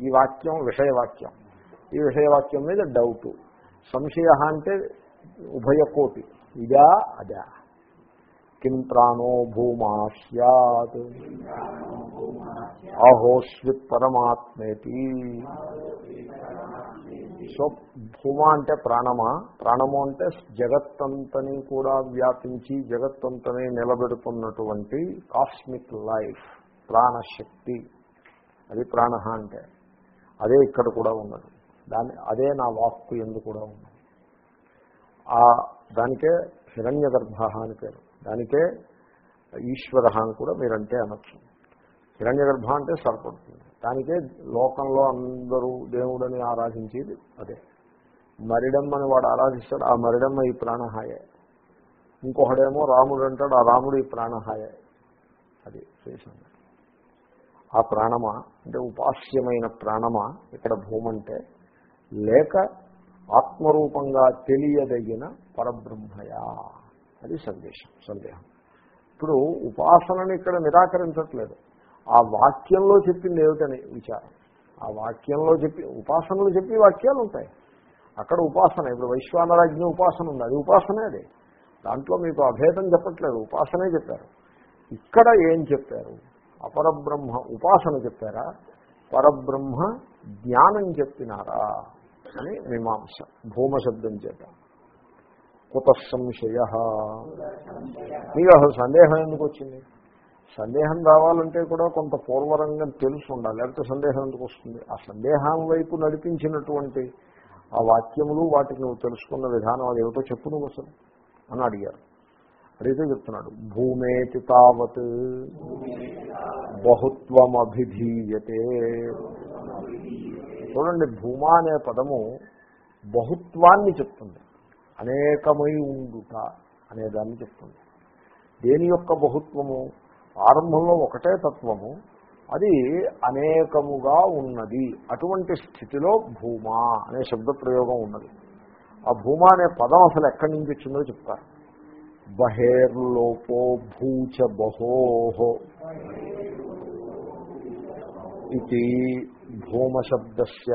ఈ వాక్యం విషయవాక్యం. ఈ విషయవాక్యం మీద డౌటు. సంశయ అంటే ఉభయకోటి. ఇదా అదా. కిం ప్రాణో భూమా సత్ ఆహోస్విత్ పరమాత్మేతి. సో భూమ అంటే ప్రాణమా? ప్రాణము అంటే జగత్తంతని కూడా వ్యాపించి జగత్తంతని నిలబెడుతున్నటువంటి కాస్మిక్ లైఫ్ ప్రాణశక్తి. అది ప్రాణ అంటే. అదే ఇక్కడ కూడా ఉన్నది. దాని అదే నా వాక్కు ఎందు కూడా ఉన్నది. ఆ దానికే హిరణ్య గర్భ అని పేరు. దానికే ఈశ్వర అని కూడా మీరంటే అనొచ్చు. హిరణ్య గర్భ అంటే సరిపడుతుంది. దానికే లోకంలో అందరూ దేవుడని ఆరాధించేది అదే. మరిడమ్మని వాడు ఆరాధిస్తాడు ఆ మరిడమ్మ ఈ ప్రాణహాయే. ఇంకొకడేమో రాముడు అంటాడు ఆ రాముడు ఈ ప్రాణహాయే. అది విశేషం. ఆ ప్రాణమా అంటే ఉపాస్యమైన ప్రాణమా ఇక్కడ భూమంటే లేక ఆత్మరూపంగా తెలియదగిన పరబ్రహ్మయా. అది సందేశం సందేహం. ఇప్పుడు ఉపాసనని ఇక్కడ నిరాకరించట్లేదు. ఆ వాక్యంలో చెప్పింది ఏమిటని విచారం. ఆ వాక్యంలో చెప్పి ఉపాసనలు చెప్పి వాక్యాలు ఉంటాయి. అక్కడ ఉపాసన ఇప్పుడు వైశ్వానరాజ్ఞ ఉపాసన ఉంది. అది ఉపాసనే అది. దాంట్లో మీకు అభేదం చెప్పట్లేదు. ఉపాసనే చెప్పారు. ఇక్కడ ఏం చెప్పారు? అపరబ్రహ్మ ఉపాసన చెప్పారా? పరబ్రహ్మ జ్ఞానం చెప్పినారా? అని మీమాంస భూమ శబ్దం చేత. కుత సంశయ. మీకు అసలు సందేహం ఎందుకు వచ్చింది? సందేహం రావాలంటే కూడా కొంత పూర్వరంగం తెలుసు ఉండాలి లేకపోతే సందేహం ఎందుకు వస్తుంది? ఆ సందేహం వైపు నడిపించినటువంటి ఆ వాక్యములు వాటికి నువ్వు తెలుసుకున్న విధానం అది ఏమిటో చెప్పు నువ్వు అసలు అని అడిగారు. అడిగితే చెప్తున్నాడు భూమేతి తావత్ బహుత్వమభిధీయతే. చూడండి భూమా అనే పదము బహుత్వాన్ని చెప్తుంది. అనేకమై ఉండుట అనేదాన్ని చెప్తుంది. దేని యొక్క బహుత్వము? ఆరంభంలో ఒకటే తత్వము అది అనేకముగా ఉన్నది. అటువంటి స్థితిలో భూమా అనే శబ్ద ప్రయోగం ఉన్నది. ఆ భూమా అనే పదం అసలు ఎక్కడి నుంచి వచ్చిందో చెప్తారు. బహేర్లోపో భూచ బహోహో ఇది భూమశబ్దస్య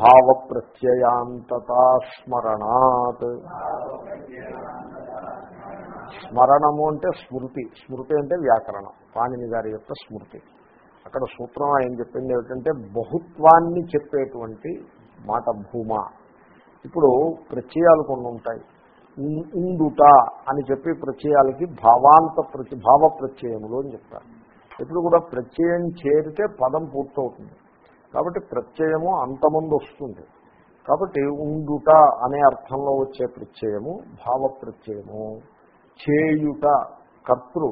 భావప్రత్యయాంతతా స్మరణాత్ స్మరణము అంటే స్మృతి. స్మృతి అంటే వ్యాకరణం. పాణిని గారి యొక్క స్మృతి. అక్కడ సూత్రం ఆయన చెప్పింది ఏమిటంటే బహుత్వాన్ని చెప్పేటువంటి మాట భూమ. ఇప్పుడు ప్రత్యయాలు కొన్ని ఉంటాయి. ఇందుట ఉండుట అని చెప్పి ప్రత్యయాలకి భావాంత ప్రతి భావ ప్రత్యయములు అని చెప్తారు. ఇప్పుడు కూడా ప్రత్యయం చేరితే పదం పూర్తవుతుంది. కాబట్టి ప్రత్యయము అంతమంది వస్తుంది. కాబట్టి ఉండుట అనే అర్థంలో వచ్చే ప్రత్యయము భావ ప్రత్యయము. చేయుట కర్తృ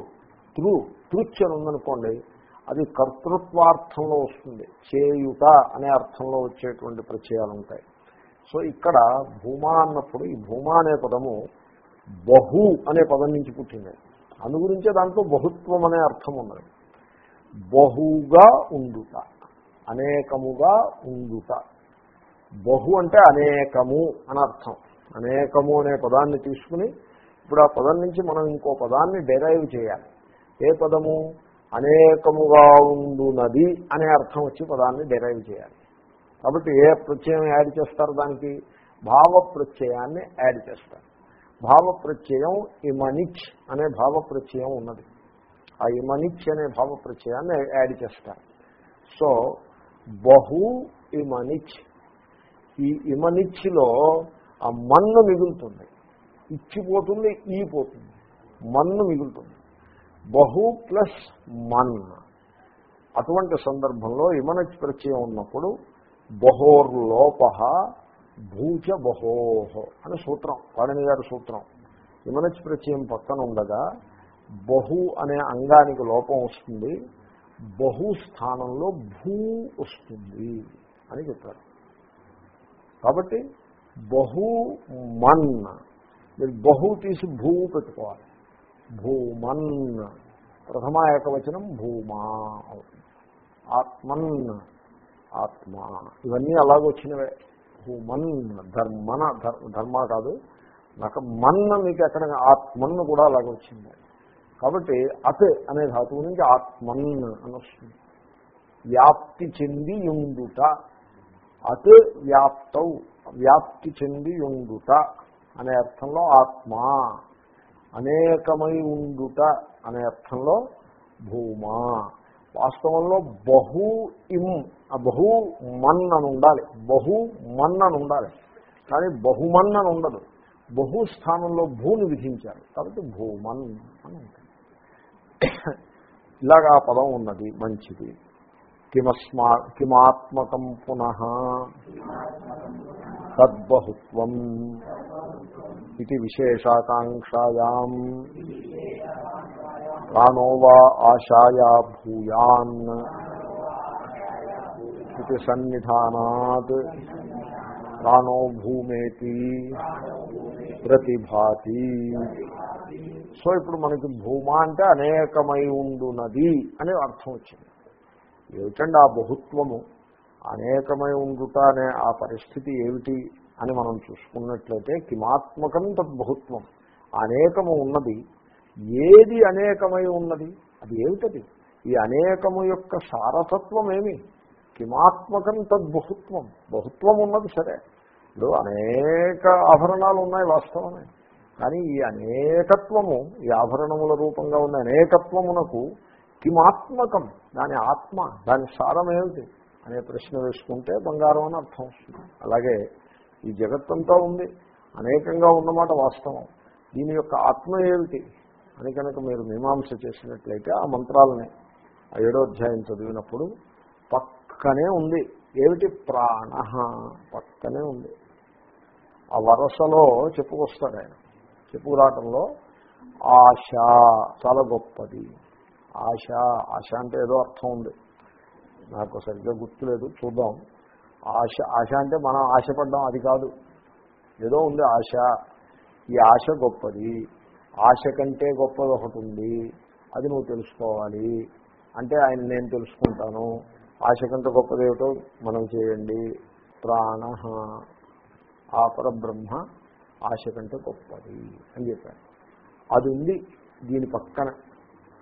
తృ తృచ్ అని ఉందనుకోండి అది కర్తృత్వార్థంలో వస్తుంది. చేయుట అనే అర్థంలో వచ్చేటువంటి ప్రత్యయాలు ఉంటాయి సో ఇక్కడ భూమా అన్నప్పుడు ఈ భూమా అనే పదము బహు అనే పదం నుంచి పుట్టింది. అందు గురించే దాంట్లో బహుత్వం అనే అర్థం ఉన్నది. బహుగా ఉండుట అనేకముగా ఉండుట. బహు అంటే అనేకము అని అర్థం. అనేకము అనే పదాన్ని తీసుకుని ఇప్పుడు ఆ పదం నుంచి మనం ఇంకో పదాన్ని డెరైవ్ చేయాలి. ఏ పదము? అనేకముగా ఉండునది అనే అర్థం వచ్చి పదాన్ని డెరైవ్ చేయాలి. కాబట్టి ఏ ప్రత్యయం యాడ్ చేస్తారు దానికి? భావ ప్రత్యయాన్ని యాడ్ చేస్తారు. భావ ప్రత్యయం ఇమనిచ్ అనే భావ ప్రత్యయం ఉన్నది. ఆ ఇమనిచ్ అనే భావ ప్రత్యయాన్ని యాడ్ చేస్తారు. సో బహు ఇమనిచ్ ఈ ఇమనిచ్లో ఆ మన్ను మిగులుతుంది. ఇచ్చిపోతుంది ఈ పోతుంది. మన్ను మిగులుతుంది. బహు ప్లస్ మన్. అటువంటి సందర్భంలో ఇమనచ్ ప్రత్యయం ఉన్నప్పుడు బహోర్లోప భూచ బహోహ అని సూత్రం పాణిని గారి సూత్రం. ఇమనచ్ ప్రత్యయం పక్కన ఉండగా బహు అనే అంగానికి లోపం వస్తుంది బహు స్థానంలో భూ వస్తుంది అని చెప్పారు. కాబట్టి బహు మన్ మీరు బహు తీసి భూ పెట్టుకోవాలి. భూమన్. ప్రథమ ఏకవచనం భూమా. అవుతుంది ఆత్మన్. ఆత్మ. ఇవన్నీ అలాగొచ్చినవే. భూమన్. ధర్మన. ధర్మ కాదు. నాకు మన్న మీకు ఎక్కడ ఆత్మన్ కూడా అలాగే వచ్చింది కాబట్టి అత్ అనే ధాతువు నుంచి ఆత్మన్ అని వస్తుంది వ్యాప్తి చెంది యుండుట. అత్ వ్యాప్తౌ. వ్యాప్తి చెంది ఉండుట అనే అర్థంలో ఆత్మ అనేకమై ఉండుట అనే అర్థంలో భూమా. వాస్తవంలో బహు ఇం బహు మన్ అని ఉండాలి. బహు మన్ అని ఉండాలి. కానీ బహుమన్ అని ఉండదు. బహు స్థానంలో భూని విధించారు. కాబట్టి భూమన్ అని ఉంటుంది. ఇలాగా ఆ పదం ఉన్నది. మంచిది. కిమస్మా కిమాత్మకం పునః తద్బహుత్వం. ఇది విశేషాకాంక్షాయాం ప్రాణో వా ఆశాయా భూయాన్ ఇది సన్నిధానాత్ ప్రాణో భూమేతి ప్రతిభాతి సో ఇప్పుడు మనకి భూమా అంటే అనేకమై ఉండునది అనే అర్థం వచ్చింది. ఏమిటండి ఆ బహుత్వము? అనేకమై ఉండుట అనే ఆ పరిస్థితి ఏమిటి? అని మనం చూసుకున్నట్లయితే కిమాత్మకం తద్బహుత్వం అనేకము ఉన్నది. ఏది అనేకమై ఉన్నది? అది ఏమిటది? ఈ అనేకము యొక్క సారసత్వం ఏమి కిమాత్మకం తద్బహుత్వం బహుత్వం. ఉన్నది సరే. ఇప్పుడు అనేక ఆభరణాలు ఉన్నాయి వాస్తవమే. కానీ ఈ అనేకత్వము ఈ ఆభరణముల రూపంగా ఉన్న అనేకత్వమునకు కిమాత్మకం దాని ఆత్మ దాని సారం ఏమిటి అనే ప్రశ్న వేసుకుంటే బంగారం అని అర్థం వస్తుంది. అలాగే ఈ జగత్తంతా ఉంది. అనేకంగా ఉన్నమాట వాస్తవం. దీని యొక్క ఆత్మ ఏమిటి? అని కనుక మీరు మీమాంస చేసినట్లయితే ఆ మంత్రాలని ఆ ఏడో అధ్యాయం చదివినప్పుడు పక్కనే ఉంది. ఏమిటి? ప్రాణ పక్కనే ఉంది. ఆ వరసలో చెప్పుకొస్తాడు ఆయన. చెప్పుకురావటంలో ఆశ చాలా గొప్పది. ఆశ ఆశ అంటే ఏదో అర్థం ఉంది. నాకు సరిగ్గా గుర్తులేదు. చూద్దాం. ఆశ ఆశ అంటే మనం ఆశపడ్డాం అది కాదు. ఏదో ఉంది ఆశ. ఈ ఆశ గొప్పది. ఆశ కంటే గొప్పది ఒకటి ఉంది. అది నువ్వు తెలుసుకోవాలి. అంటే ఆయన నేను తెలుసుకుంటాను. ఆశ కంటే గొప్పది ఏమిటో మనం చేయండి. ప్రాణ. ఆ పరబ్రహ్మ ఆశ కంటే గొప్పది అని చెప్పారు అది ఉంది దీని పక్కన.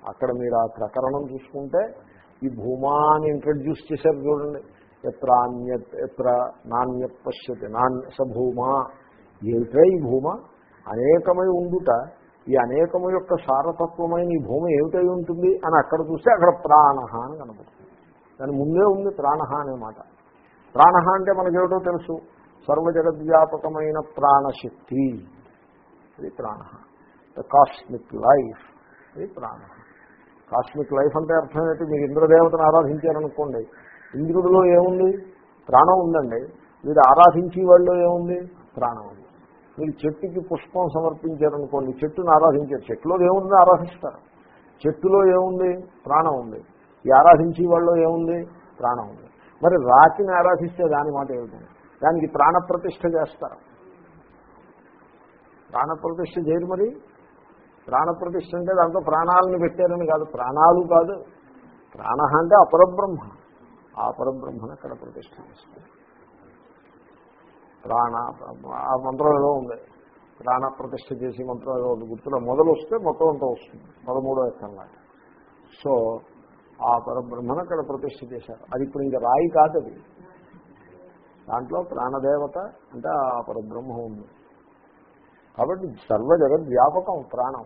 అక్కడ మీరు ఆ ప్రకరణం చూసుకుంటే ఈ భూమాని ఇంట్రడ్యూస్ చేశారు చూడండి. ఎత్రాన్యత్ ఎత్ర నాణ్యత్ పశ్యతి నాణ్య సభూమా ఏమిట్రా ఈ భూమ? అనేకమై ఉండుట ఈ అనేకము యొక్క సారతత్వమైన ఈ భూమి ఏమిటై ఉంటుంది అని అక్కడ చూస్తే అక్కడ ప్రాణ అని కనపడుతుంది దాని ముందే ఉంది ప్రాణ అనే మాట. ప్రాణ అంటే మనకేమిటో తెలుసు? సర్వజగద్వ్యాపకమైన ప్రాణశక్తి. అది ప్రాణ ద కాస్మిక్ లైఫ్. అది ప్రాణ కాస్మిక్ లైఫ్ అంటే అర్థం ఏంటి? మీరు ఇంద్రదేవతను ఆరాధించారనుకోండి ఇంద్రుడిలో ఏముంది? ప్రాణం ఉందండి. మీరు ఆరాధించే వాళ్ళు ఏముంది? ప్రాణం ఉంది. మీరు చెట్టుకి పుష్పం సమర్పించారనుకోండి చెట్టును ఆరాధించారు. చెట్టులో ఏముంది ఆరాధిస్తారు. చెట్టులో ఏముంది? ప్రాణం ఉంది. ఈ ఆరాధించే వాళ్ళు ఏముంది? ప్రాణం ఉంది. మరి రాతిని ఆరాధిస్తే దాని మాట ఏమిటి? దానికి ప్రాణ ప్రతిష్ఠ చేస్తారు. ప్రాణప్రతిష్ఠ చేయరు మరి? ప్రాణప్రతిష్ఠ అంటే దాంట్లో ప్రాణాలను పెట్టారని కాదు. ప్రాణాలు కాదు. ప్రాణ అంటే అపరబ్రహ్మ. ఆ పరబ్రహ్మను అక్కడ ప్రతిష్ఠ చేస్తారు ప్రాణ ఆ మంత్రం ఏదో ఉంది. ప్రాణ ప్రతిష్ట చేసి మంత్రం ఏదో ఉంది. గుర్తులో. మొదలు వస్తే మొత్తం అంతా వస్తుంది. పదమూడో ఎక్కడలాగా సో ఆ పరబ్రహ్మను అక్కడ ప్రతిష్ఠ చేశారు. అది ఇప్పుడు ఇంకా రాయి కాదు అది. దాంట్లో ప్రాణదేవత అంటే ఆ పరబ్రహ్మ ఉంది. కాబట్టి సర్వ జగద్వ్యాపకం ప్రాణం.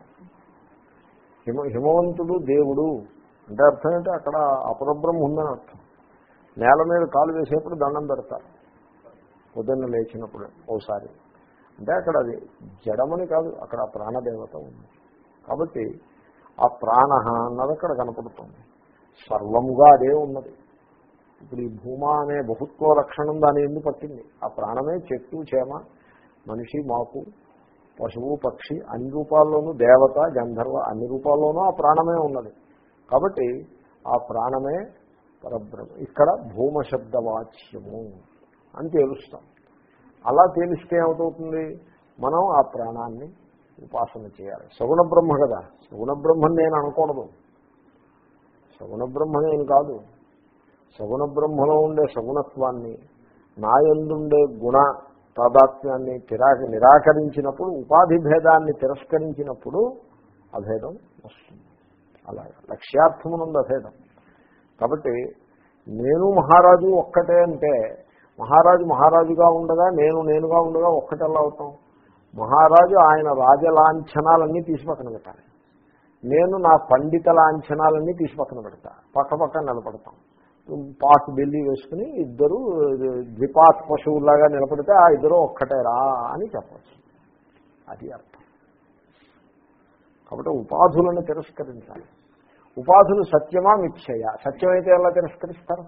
హిమ హిమవంతుడు దేవుడు. అంటే అర్థం ఏంటి? అక్కడ అపరబ్రహ్మ ఉందని అర్థం. నేల మీద కాలు వేసేప్పుడు దండం పెడతారు. పొద్దున్న లేచినప్పుడు ఓసారి. అంటే అక్కడ అది జడమని కాదు అక్కడ ఆ ప్రాణదేవత ఉంది. కాబట్టి ఆ ప్రాణ అన్నది అక్కడ కనపడుతుంది. సర్వముగా అదే ఉన్నది. ఇప్పుడు ఈ భూమా అనే బహుత్వ లక్షణం దాని ఎందుకు పట్టింది? ఆ ప్రాణమే చెట్టు చేమ మనిషి మాకు పశువు పక్షి అన్ని రూపాల్లోనూ దేవత గంధర్వ అన్ని రూపాల్లోనూ ఆ ప్రాణమే ఉన్నది. కాబట్టి ఆ ప్రాణమే పరబ్రహ్మ. ఇక్కడ భూమశబ్దవాచ్యము అని తేలుస్తాం. అలా తేలిస్తే ఏమిటవుతుంది మనం ఆ ప్రాణాన్ని ఉపాసన చేయాలి. సగుణ బ్రహ్మ కదా. సగుణ బ్రహ్మని నేను అనకూడదు. సగుణ బ్రహ్మ నేను కాదు. సగుణ బ్రహ్మలో ఉండే సగుణత్వాన్ని నాయందుండే గుణ తాదాత్మ్యాన్ని తిరాక నిరాకరించినప్పుడు ఉపాధి భేదాన్ని తిరస్కరించినప్పుడు అభేదం వస్తుంది. అలాగే. లక్ష్యార్థమునందు అభేదం. కాబట్టి నేను మహారాజు ఒక్కటే అంటే మహారాజు మహారాజుగా ఉండగా నేను నేనుగా ఉండగా ఒక్కటెలా అవుతాం? మహారాజు ఆయన రాజలాంఛనాలన్నీ తీసి పక్కన పెట్టాలి. నేను నా పండిత లాంఛనాలన్నీ తీసి పక్కన పెడతా. పక్క పక్కన నిలబడతాం. పాక్ ఢిల్లీ వేసుకుని ఇద్దరు ద్విపాత్ పశువులాగా నిలబడితే ఆ ఇద్దరు ఒక్కటేరా అని చెప్పచ్చు. అది అర్థం. కాబట్టి ఉపాధులను తిరస్కరించాలి. ఉపాధులు సత్యమా మిథ్యయ? సత్యమైతే ఎలా తిరస్కరిస్తారు?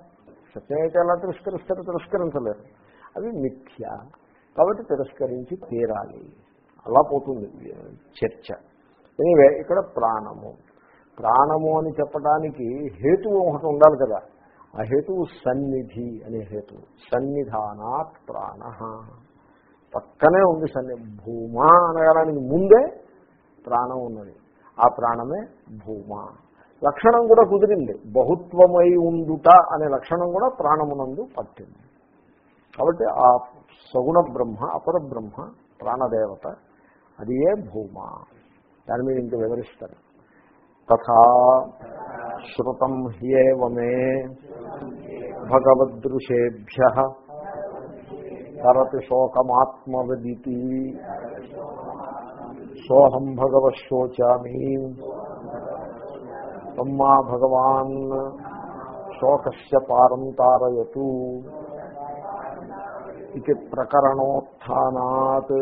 సత్యమైతే ఎలా తిరస్కరిస్తారు? తిరస్కరించలేరు. అవి మిథ్య. కాబట్టి తిరస్కరించి తీరాలి. అలా పోతుంది చర్చ. ఎనివే ఇక్కడ ప్రాణము. ప్రాణము అని చెప్పడానికి హేతువు ఒకటి ఉండాలి కదా. ఆ హేతువు సన్నిధి అనే హేతువు. సన్నిధానాత్ ప్రాణ. పక్కనే ఉంది సన్ని భూమా అనగడానికి ముందే ప్రాణం ఉన్నది. ఆ ప్రాణమే భూమా. లక్షణం కూడా కుదిరింది. బహుత్వమై ఉండుట అనే లక్షణం కూడా ప్రాణమునందు పట్టింది. కాబట్టి ఆ సగుణ బ్రహ్మ అపర బ్రహ్మ ప్రాణదేవత అది ఏ భూమా? దాని మీద ఇంక వివరిస్తారు. తథా శృతం హ్యేవమే భగవద్దృశేభ్య తరతి శోకమాత్మవదితి. సోహం భగవశోచామి. తమ్మా భగవాన్ శోకస్య పారం తారయతు ఇది ప్రకరణోత్థానాత్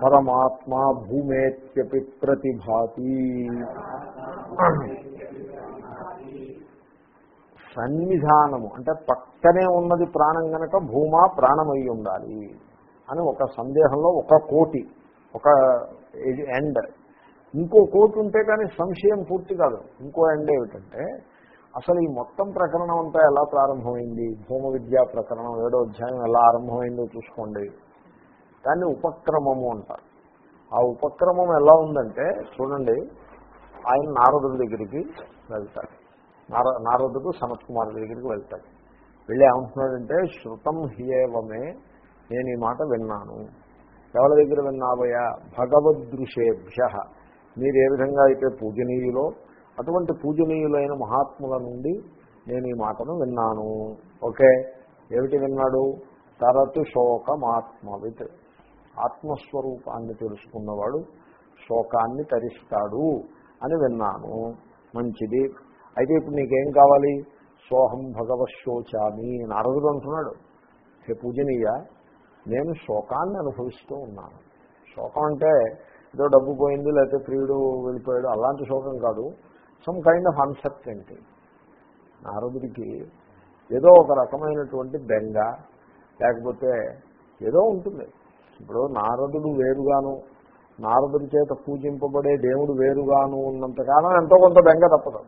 పరమాత్మా భూమేత్యపి ప్రతిభాతి సన్నిధానము అంటే పక్కనే ఉన్నది ప్రాణం గనక భూమా ప్రాణమై ఉండాలి అని ఒక సందేహంలో ఒక కోటి ఒక ఎండ్ ఇంకో కోర్టు ఉంటే కానీ సంశయం పూర్తి కాదు. ఇంకో ఎండ్ ఏమిటంటే అసలు ఈ మొత్తం ప్రకరణం అంతా ఎలా ప్రారంభమైంది? భూమ విద్యా ప్రకరణం ఏడో అధ్యాయం ఎలా ఆరంభమైందో చూసుకోండి. దాన్ని ఉపక్రమము అంటారు. ఆ ఉపక్రమం ఎలా ఉందంటే చూడండి ఆయన నారదుడి దగ్గరికి వెళ్తాడు. నార నారదుడు సనత్ కుమార్ దగ్గరికి వెళ్తాడు. వెళ్ళి ఏమంటున్నాడంటే శృతం హియేవమే నేను ఈ మాట విన్నాను. ఎవరి దగ్గర విన్నావయ్యా? భగవదృశేభ్య మీరు ఏ విధంగా అయితే పూజనీయులో అటువంటి పూజనీయులైన మహాత్ముల నుండి నేను ఈ మాటను విన్నాను. ఓకే? ఏమిటి విన్నాడు? తరతు శోకమాత్మవిత్. ఆత్మస్వరూపాన్ని తెలుసుకున్నవాడు శోకాన్ని తరిస్తాడు అని విన్నాను. మంచిది. అయితే ఇప్పుడు నీకేం కావాలి? సోహం భగవశోచామి నారదుడు అంటున్నాడు. హే పూజనీయ నేను శోకాన్ని అనుభవిస్తూ ఉన్నాను. శోకం అంటే ఏదో డబ్బు పోయింది లేకపోతే ప్రియుడు వెళ్ళిపోయాడు అలాంటి శోకం కాదు. సమ్ కైండ్ ఆఫ్ అన్సర్టెంటీ నారదుడికి ఏదో ఒక రకమైనటువంటి బెంగ లేకపోతే ఏదో ఉంటుంది. ఇప్పుడు నారదుడు వేరుగాను నారదుడి చేత పూజింపబడే దేవుడు వేరుగాను ఉన్నంతకాలం ఎంతో కొంత బెంగ తప్పదు.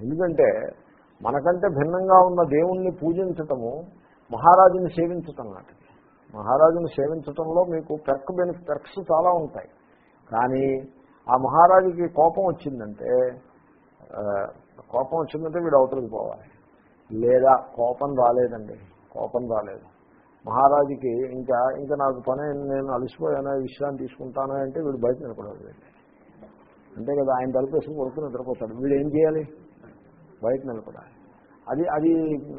ఎందుకంటే మనకంటే భిన్నంగా ఉన్న దేవుణ్ణి పూజించటము మహారాజుని సేవించటం లాంటిది. మహారాజుని సేవించటంలో మీకు పెర్క్ బెనిఫి పెర్క్స్ చాలా ఉంటాయి. కానీ ఆ మహారాజుకి కోపం వచ్చిందంటే కోపం వచ్చిందంటే వీడు అవతలకి పోవాలి. లేదా కోపం రాలేదండి కోపం రాలేదు. మహారాజుకి ఇంకా ఇంకా నాకు పని నేను అలసిపోయాను విశ్రాంతి తీసుకుంటాను అంటే వీడు బయట నిలబడదు అంతే కదా ఆయన తలుపేసుకుని కొడుకు నిద్రపోతాడు. వీడు ఏం చేయాలి? బయట నిలబడాలి. అది అది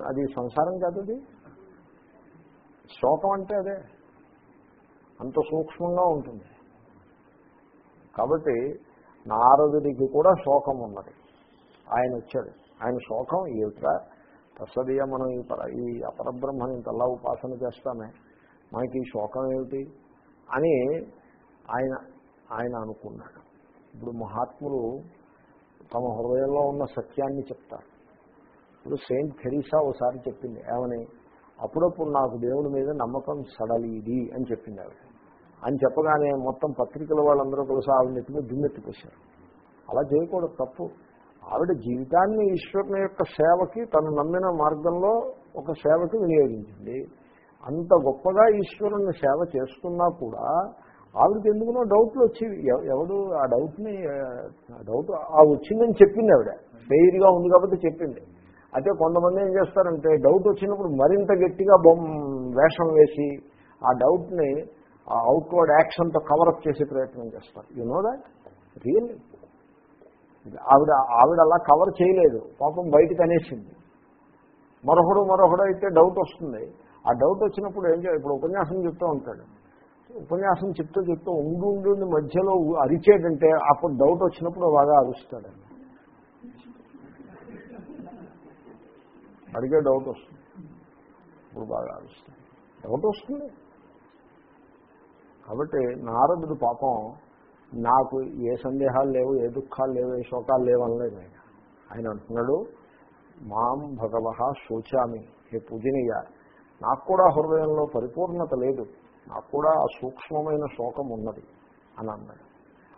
అది సంసారం కాదు అది. శోకం అంటే అదే. అంత సూక్ష్మంగా ఉంటుంది. కాబట్టి నారదుడికి కూడా శోకం ఉన్నది. ఆయన వచ్చాడు. ఆయన శోకం ఏమిట్రా? తస్సదియ మనం ఈ పర ఈ అపరబ్రహ్మని ఇంతలా ఉపాసన చేస్తామే. మనకి ఈ శోకం ఏమిటి? అని ఆయన ఆయన అనుకున్నాడు. ఇప్పుడు మహాత్ములు తమ హృదయంలో ఉన్న సత్యాన్ని చెప్తారు. ఇప్పుడు సెయింట్ థెరీసా ఒకసారి చెప్పింది. ఏమని? అప్పుడప్పుడు నాకు దేవుడి మీద నమ్మకం సడలిది అని చెప్పింది ఆవిడ. అని చెప్పగానే మొత్తం పత్రికల వాళ్ళందరూ కలిసి ఆవిడ నెత్తిమీద దుమ్మెత్తిపోశారు. అలా చేయకూడదు తప్పు. ఆవిడ జీవితాన్ని ఈశ్వరుని యొక్క సేవకి తను నమ్మిన మార్గంలో ఒక సేవకి వినియోగించింది. అంత గొప్పగా ఈశ్వరుని సేవ చేస్తున్నా కూడా ఆవిడకి ఎందుకునో డౌట్లు వచ్చేవి. ఎవడు ఆ డౌట్ని డౌట్ ఆ వచ్చిందని చెప్పింది ఆవిడ. ఫెయిర్గా ఉంది కాబట్టి చెప్పింది. అయితే కొంతమంది ఏం చేస్తారంటే డౌట్ వచ్చినప్పుడు మరింత గట్టిగా బొమ్మ వేషం వేసి ఆ డౌట్ని ఆ అవుట్వర్డ్ యాక్షన్తో కవరప్ చేసే ప్రయత్నం చేస్తారు. యు నో దాట్ రియల్లీ ఆవిడ ఆవిడ అలా కవర్ చేయలేదు. పాపం బయటకు అనేసింది. మరొకడు మరొకడు అయితే డౌట్ వస్తుంది. ఆ డౌట్ వచ్చినప్పుడు ఏం చేయాలి ఇప్పుడు ఉపన్యాసం చెప్తూ ఉంటాడు. ఉపన్యాసం చెప్తూ చెప్తూ ఉండి ఉండి ఉండి మధ్యలో అరిచేటంటే అప్పుడు డౌట్ వచ్చినప్పుడు బాగా అరుస్తాడు. అడిగే డౌట్ వస్తుంది. ఇప్పుడు బాగా అరుస్తాడు డౌట్ వస్తుంది. కాబట్టి నారదుడు పాపం నాకు ఏ సందేహాలు లేవు ఏ దుఃఖాలు లేవు ఏ శోకాలు లేవు అనలేదు ఆయన. ఆయన అంటున్నాడు మాం భగవ శోచామి హే పూజనీయ నాకు కూడా హృదయంలో పరిపూర్ణత లేదు నాకు కూడా ఆ సూక్ష్మమైన శోకం ఉన్నది అని అన్నాడు.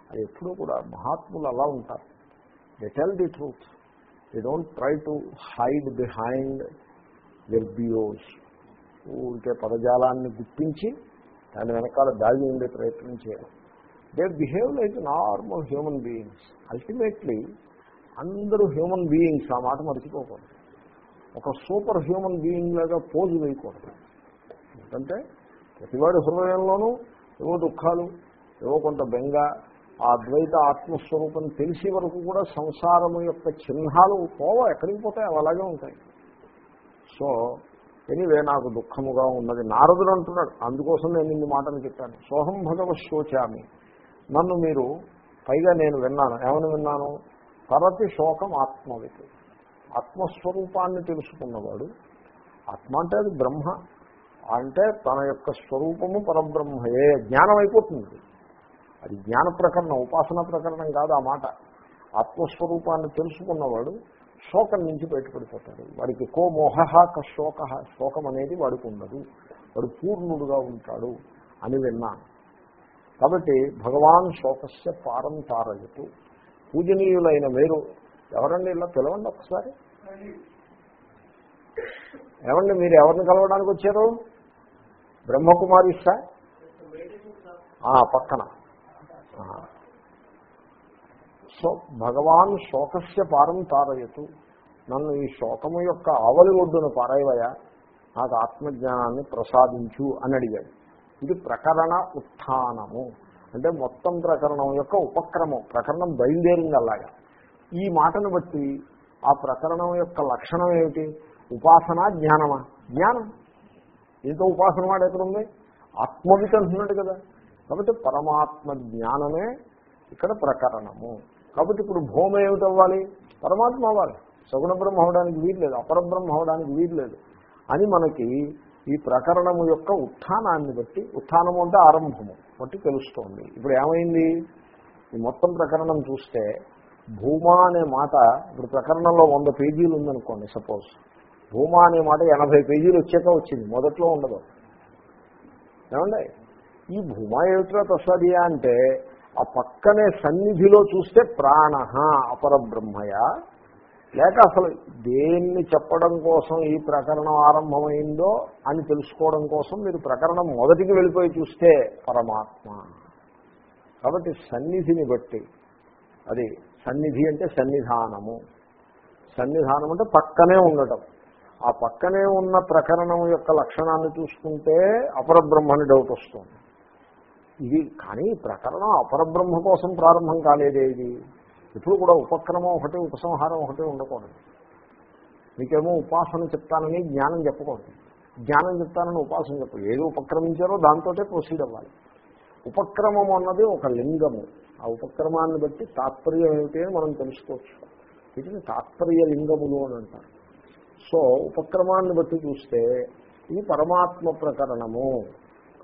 అది ఎప్పుడూ కూడా మహాత్ములు అలా ఉంటారు. They tell the truth they don't try to hide behind verbose ఊరికే పదజాలాన్ని గుర్తించి దాని వెనకాల దాగి ఉండే ప్రయత్నం చేయడం. They behave like normal human beings ultimately అందరూ హ్యూమన్ బీయింగ్స్ ఆ మాట మర్చిపోకూడదు. ఒక సూపర్ హ్యూమన్ బీయింగ్ లాగా పోజు వేయకూడదు. ఎందుకంటే ప్రతివాడి హృదయంలోనూ ఏవో దుఃఖాలు ఏవో కొంత బెంగ ఆ అద్వైత ఆత్మస్వరూపం తెలిసే వరకు కూడా సంసారము యొక్క చిహ్నాలు పోవ ఎక్కడికి పోతాయి? అలాగే ఉంటాయి. సో ఎనివే నాకు దుఃఖముగా ఉన్నది. నారదుడు అంటున్నాడు అందుకోసం నేను ఇన్ని మాటలు చెప్పాను. సోహం భగవ శోచామి నన్ను మీరు పైగా నేను విన్నాను. ఏమని విన్నాను? తరతి శోకం ఆత్మవిత్. ఆత్మస్వరూపాన్ని తెలుసుకున్నవాడు ఆత్మ అంటే అది బ్రహ్మ అంటే తన యొక్క స్వరూపము పరబ్రహ్మయే జ్ఞానం అయిపోతుంది అది జ్ఞాన ప్రకరణం ఉపాసన ప్రకరణం కాదు ఆ మాట. ఆత్మస్వరూపాన్ని తెలుసుకున్నవాడు శోకం నుంచి బయటపడిపోతాడు. వాడికి కో మోహ క శోక శోకం అనేది వాడికి ఉండదు. వాడు పూర్ణుడుగా ఉంటాడు అని విన్నాను కాబట్టి భగవాన్ శోకస్య పారం తారయతు పూజనీయులైన మీరు ఎవరండి ఇలా పిలవండి ఒకసారి? ఏమండి మీరు ఎవరిని కలవడానికి వచ్చారు? బ్రహ్మకుమారి సార్ పక్కన. సో భగవాన్ శోకస్య పారం తారయతు. నన్ను ఈ శోకము యొక్క ఆవలి ఒడ్డున పారాయవయా నాకు ఆత్మజ్ఞానాన్ని ప్రసాదించు అని అడిగాడు. ఇది ప్రకరణ ఉత్థానము. అంటే మొత్తం ప్రకరణం యొక్క ఉపక్రమం. ప్రకరణం బయలుదేరింది అలాగా. ఈ మాటను బట్టి ఆ ప్రకరణం యొక్క లక్షణం ఏమిటి? ఉపాసన జ్ఞానమా? జ్ఞానం. ఏదో ఉపాసన వాడు ఎక్కడుంది? ఆత్మవిత్ అంటున్నాడు కదా. కాబట్టి పరమాత్మ జ్ఞానమే ఇక్కడ ప్రకరణము. కాబట్టి ఇప్పుడు భూమి ఏమిటవ్వాలి? పరమాత్మ అవ్వాలి. సగుణ బ్రహ్మ అవడానికి వీలు లేదు అపరబ్రహ్మ అవడానికి వీలు లేదు. అని మనకి ఈ ప్రకరణము యొక్క ఉత్థానాన్ని బట్టి ఉత్థానము అంటే ఆరంభము బట్టి తెలుస్తోంది. ఇప్పుడు ఏమైంది? ఈ మొత్తం ప్రకరణం చూస్తే భూమా అనే మాట ఇప్పుడు ప్రకరణంలో వంద పేజీలు ఉందనుకోండి సపోజ్. భూమా అనే మాట ఎనభై పేజీలు వచ్చాక వచ్చింది మొదట్లో ఉండదు. ఏమండి? ఈ భూమా ఏమిట్రా తస్సదియా అంటే ఆ పక్కనే సన్నిధిలో చూస్తే ప్రాణ అపరబ్రహ్మయ. లేక అసలు దేన్ని చెప్పడం కోసం ఈ ప్రకరణం ఆరంభమైందో అని తెలుసుకోవడం కోసం మీరు ప్రకరణం మొదటికి వెళ్ళిపోయి చూస్తే పరమాత్మ. కాబట్టి సన్నిధిని బట్టి అది సన్నిధి అంటే సన్నిధానము. సన్నిధానం అంటే పక్కనే ఉండటం. ఆ పక్కనే ఉన్న ప్రకరణం యొక్క లక్షణాన్ని చూసుకుంటే అపరబ్రహ్మని డౌట్ వస్తుంది. ఇది కానీ ప్రకరణం అపరబ్రహ్మ కోసం ప్రారంభం కాలేదే ఇది. ఇప్పుడు కూడా ఉపక్రమం ఒకటి ఉపసంహారం ఒకటి ఉండకూడదు. మీకేమో ఉపాసన చెప్తానని జ్ఞానం చెప్పకూడదు. జ్ఞానం చెప్తానని ఉపాసన చెప్పదు ఏది ఉపక్రమించారో దాంతోటే ప్రొసీడ్ అవ్వాలి. ఉపక్రమం అన్నది ఒక లింగము. ఆ ఉపక్రమాన్ని బట్టి తాత్పర్యం ఏమిటి అని మనం తెలుసుకోవచ్చు. వీటిని తాత్పర్య లింగములు అని అంటారు. సో ఉపక్రమాన్ని బట్టి చూస్తే ఇది పరమాత్మ ప్రకరణము.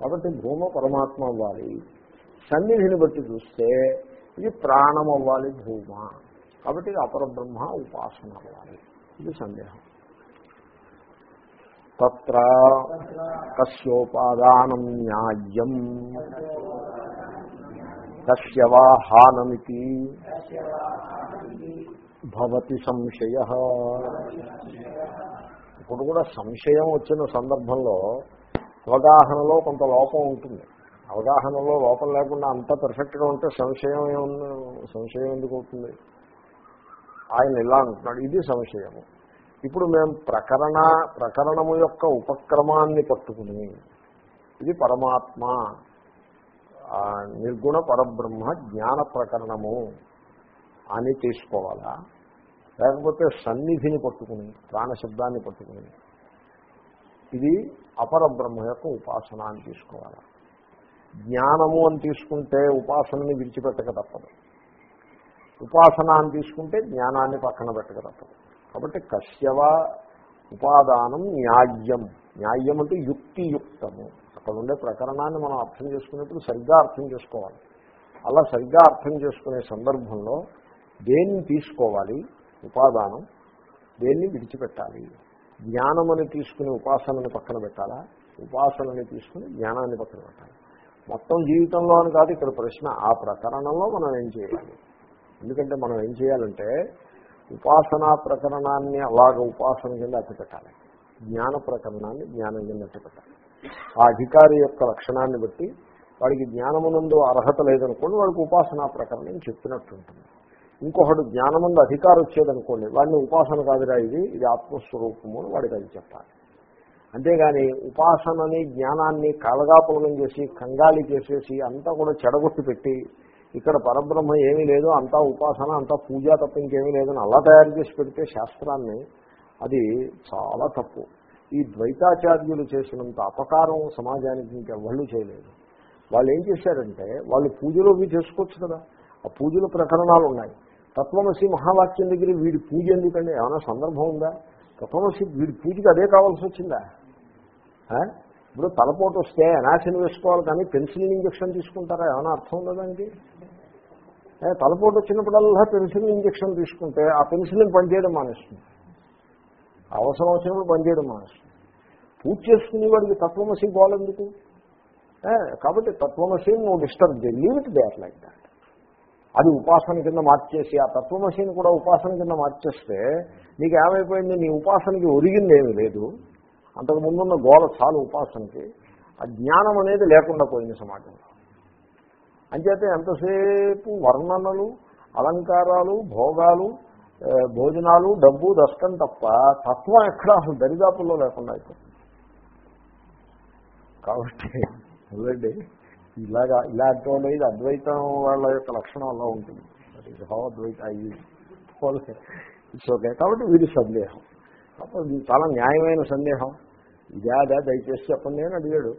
కాబట్టి భూమ పరమాత్మ అవ్వాలి. సన్నిధిని బట్టి చూస్తే ఇది ప్రాణం అవ్వాలి భూమ. కాబట్టి ఇది అపరబ్రహ్మ ఉపాసన అవ్వాలి. ఇది సందేహం. తత్ర కస్యోపాదానం న్యాయం. కస్యవా హానమితి భవతి సంశయ. ఇప్పుడు కూడా సంశయం వచ్చిన సందర్భంలో అవగాహనలో కొంత లోపం ఉంటుంది. అవగాహనలో లోపం లేకుండా అంత పర్ఫెక్ట్గా ఉంటే సంశయం ఏముంది? సంశయం ఎందుకు అవుతుంది? ఆయన ఇలా అంటున్నాడు ఇది సంశయము. ఇప్పుడు మేము ప్రకరణ ప్రకరణము యొక్క ఉపక్రమాన్ని పట్టుకుని ఇది పరమాత్మ నిర్గుణ పరబ్రహ్మ జ్ఞాన ప్రకరణము అని తీసుకోవాలా? లేకపోతే సన్నిధిని పట్టుకుని ప్రాణశబ్దాన్ని పట్టుకుని ఇది అపరబ్రహ్మ యొక్క ఉపాసన అని తీసుకోవాలి. జ్ఞానము అని తీసుకుంటే ఉపాసనని విడిచిపెట్టక తప్పదు. ఉపాసన అని తీసుకుంటే జ్ఞానాన్ని పక్కన పెట్టక తప్పదు. కాబట్టి కశ్యవ ఉపాదానం న్యాయం. న్యాయం అంటే యుక్తియుక్తము. అక్కడ ఉండే ప్రకరణాన్ని మనం అర్థం చేసుకునేప్పుడు సరిగ్గా అర్థం చేసుకోవాలి. అలా సరిగ్గా అర్థం చేసుకునే సందర్భంలో దేన్ని తీసుకోవాలి? ఉపాదానం. దేన్ని విడిచిపెట్టాలి? జ్ఞానమని తీసుకుని ఉపాసనని పక్కన పెట్టాలా? ఉపాసనని తీసుకుని జ్ఞానాన్ని పక్కన పెట్టాలి? మొత్తం జీవితంలో అని కాదు ఇక్కడ ప్రశ్న. ఆ ప్రకరణంలో మనం ఏం చేయాలి? ఎందుకంటే మనం ఏం చేయాలంటే ఉపాసనా ప్రకరణాన్ని అలాగ ఉపాసన కింద అట్టపెట్టాలి జ్ఞాన ప్రకరణాన్ని జ్ఞానం కింద అట్టపెట్టాలి ఆ అధికారి యొక్క లక్షణాన్ని బట్టి వాడికి జ్ఞానమునందు అర్హత లేదనుకోండి వాడికి ఉపాసనా ప్రకరణం చెప్పినట్టు ఉంటుంది. ఇంకొకడు జ్ఞానముందు అధికారం వచ్చేదనుకోండి వాడిని ఉపాసన కాదురా ఇది ఇది ఆత్మస్వరూపము అని వాడికి అది చెప్పాలి. అంతేగాని ఉపాసనని జ్ఞానాన్ని కలగాపులగం చేసి కంగాలి చేసేసి అంతా కూడా చెడగొట్టి పెట్టి ఇక్కడ పరబ్రహ్మ ఏమీ లేదు అంతా ఉపాసన అంతా పూజ తప్ప ఇంకేమీ లేదని అలా తయారు చేసి పెడితే శాస్త్రాన్ని అది చాలా తప్పు. ఈ ద్వైతాచార్యులు చేసినంత అపకారం సమాజానికి ఇంకెవ్వళ్ళు చేయలేదు. వాళ్ళు ఏం చేశారంటే వాళ్ళు పూజలో ఇవి చేసుకోవచ్చు కదా. ఆ పూజల ప్రకరణాలు ఉన్నాయి తత్వమసి మహావాక్యం దగ్గర వీడి పూజ ఎందుకండి? ఏమైనా సందర్భం ఉందా? తత్వమసి వీడి పూజకి అదే కావాల్సి వచ్చిందా? ఇప్పుడు తలపోటు వస్తే అనాసిన్ వేసుకోవాలి కానీ పెన్సిల్ ఇంజక్షన్ తీసుకుంటారా? ఏమైనా అర్థం ఉందా దానికి? తలపోటు వచ్చినప్పుడల్లా పెన్సిల్ ఇంజక్షన్ తీసుకుంటే ఆ పెన్సిల్ని పనిచేయడం మానేస్తుంది. అవసరం వచ్చినప్పుడు పనిచేయడం మానేస్తుంది. పూజ చేసుకునే వాడికి తత్వమసి గోలెందుకు కాబట్టి తత్వమసి నువ్వు డిస్టర్బ్ చేయి లీవ్ ఇట్ లైక్ దాట్. అది ఉపాసన కింద మార్చేసి ఆ తత్వమసిని కూడా ఉపాసన కింద మార్చేస్తే నీకు ఏమైపోయింది? నీ ఉపాసనకి ఒరిగింది ఏమీ లేదు. అంతకు ముందున్న గోల చాలు ఉపాసనకి. ఆ జ్ఞానం అనేది లేకుండా పోయింది సమాజంలో. అంచేతే ఎంతసేపు వర్ణనలు అలంకారాలు భోగాలు భోజనాలు డబ్బు దస్కం తప్ప తత్వం ఎక్కడ అసలు దరిదాపుల్లో లేకుండా అయిపోతుంది కాబట్టి చూడండి ఇలాగా ఇలాంటి వాళ్ళు ఇది అద్వైతం వాళ్ళ యొక్క లక్షణం అలా ఉంటుంది. హౌ అద్వైత ఇట్స్ ఓకే కాబట్టి వీరి సందేహం. కాబట్టి చాలా న్యాయమైన సందేహం. ఇదే అదే దయచేసి చెప్పండి అని అడిగాడు.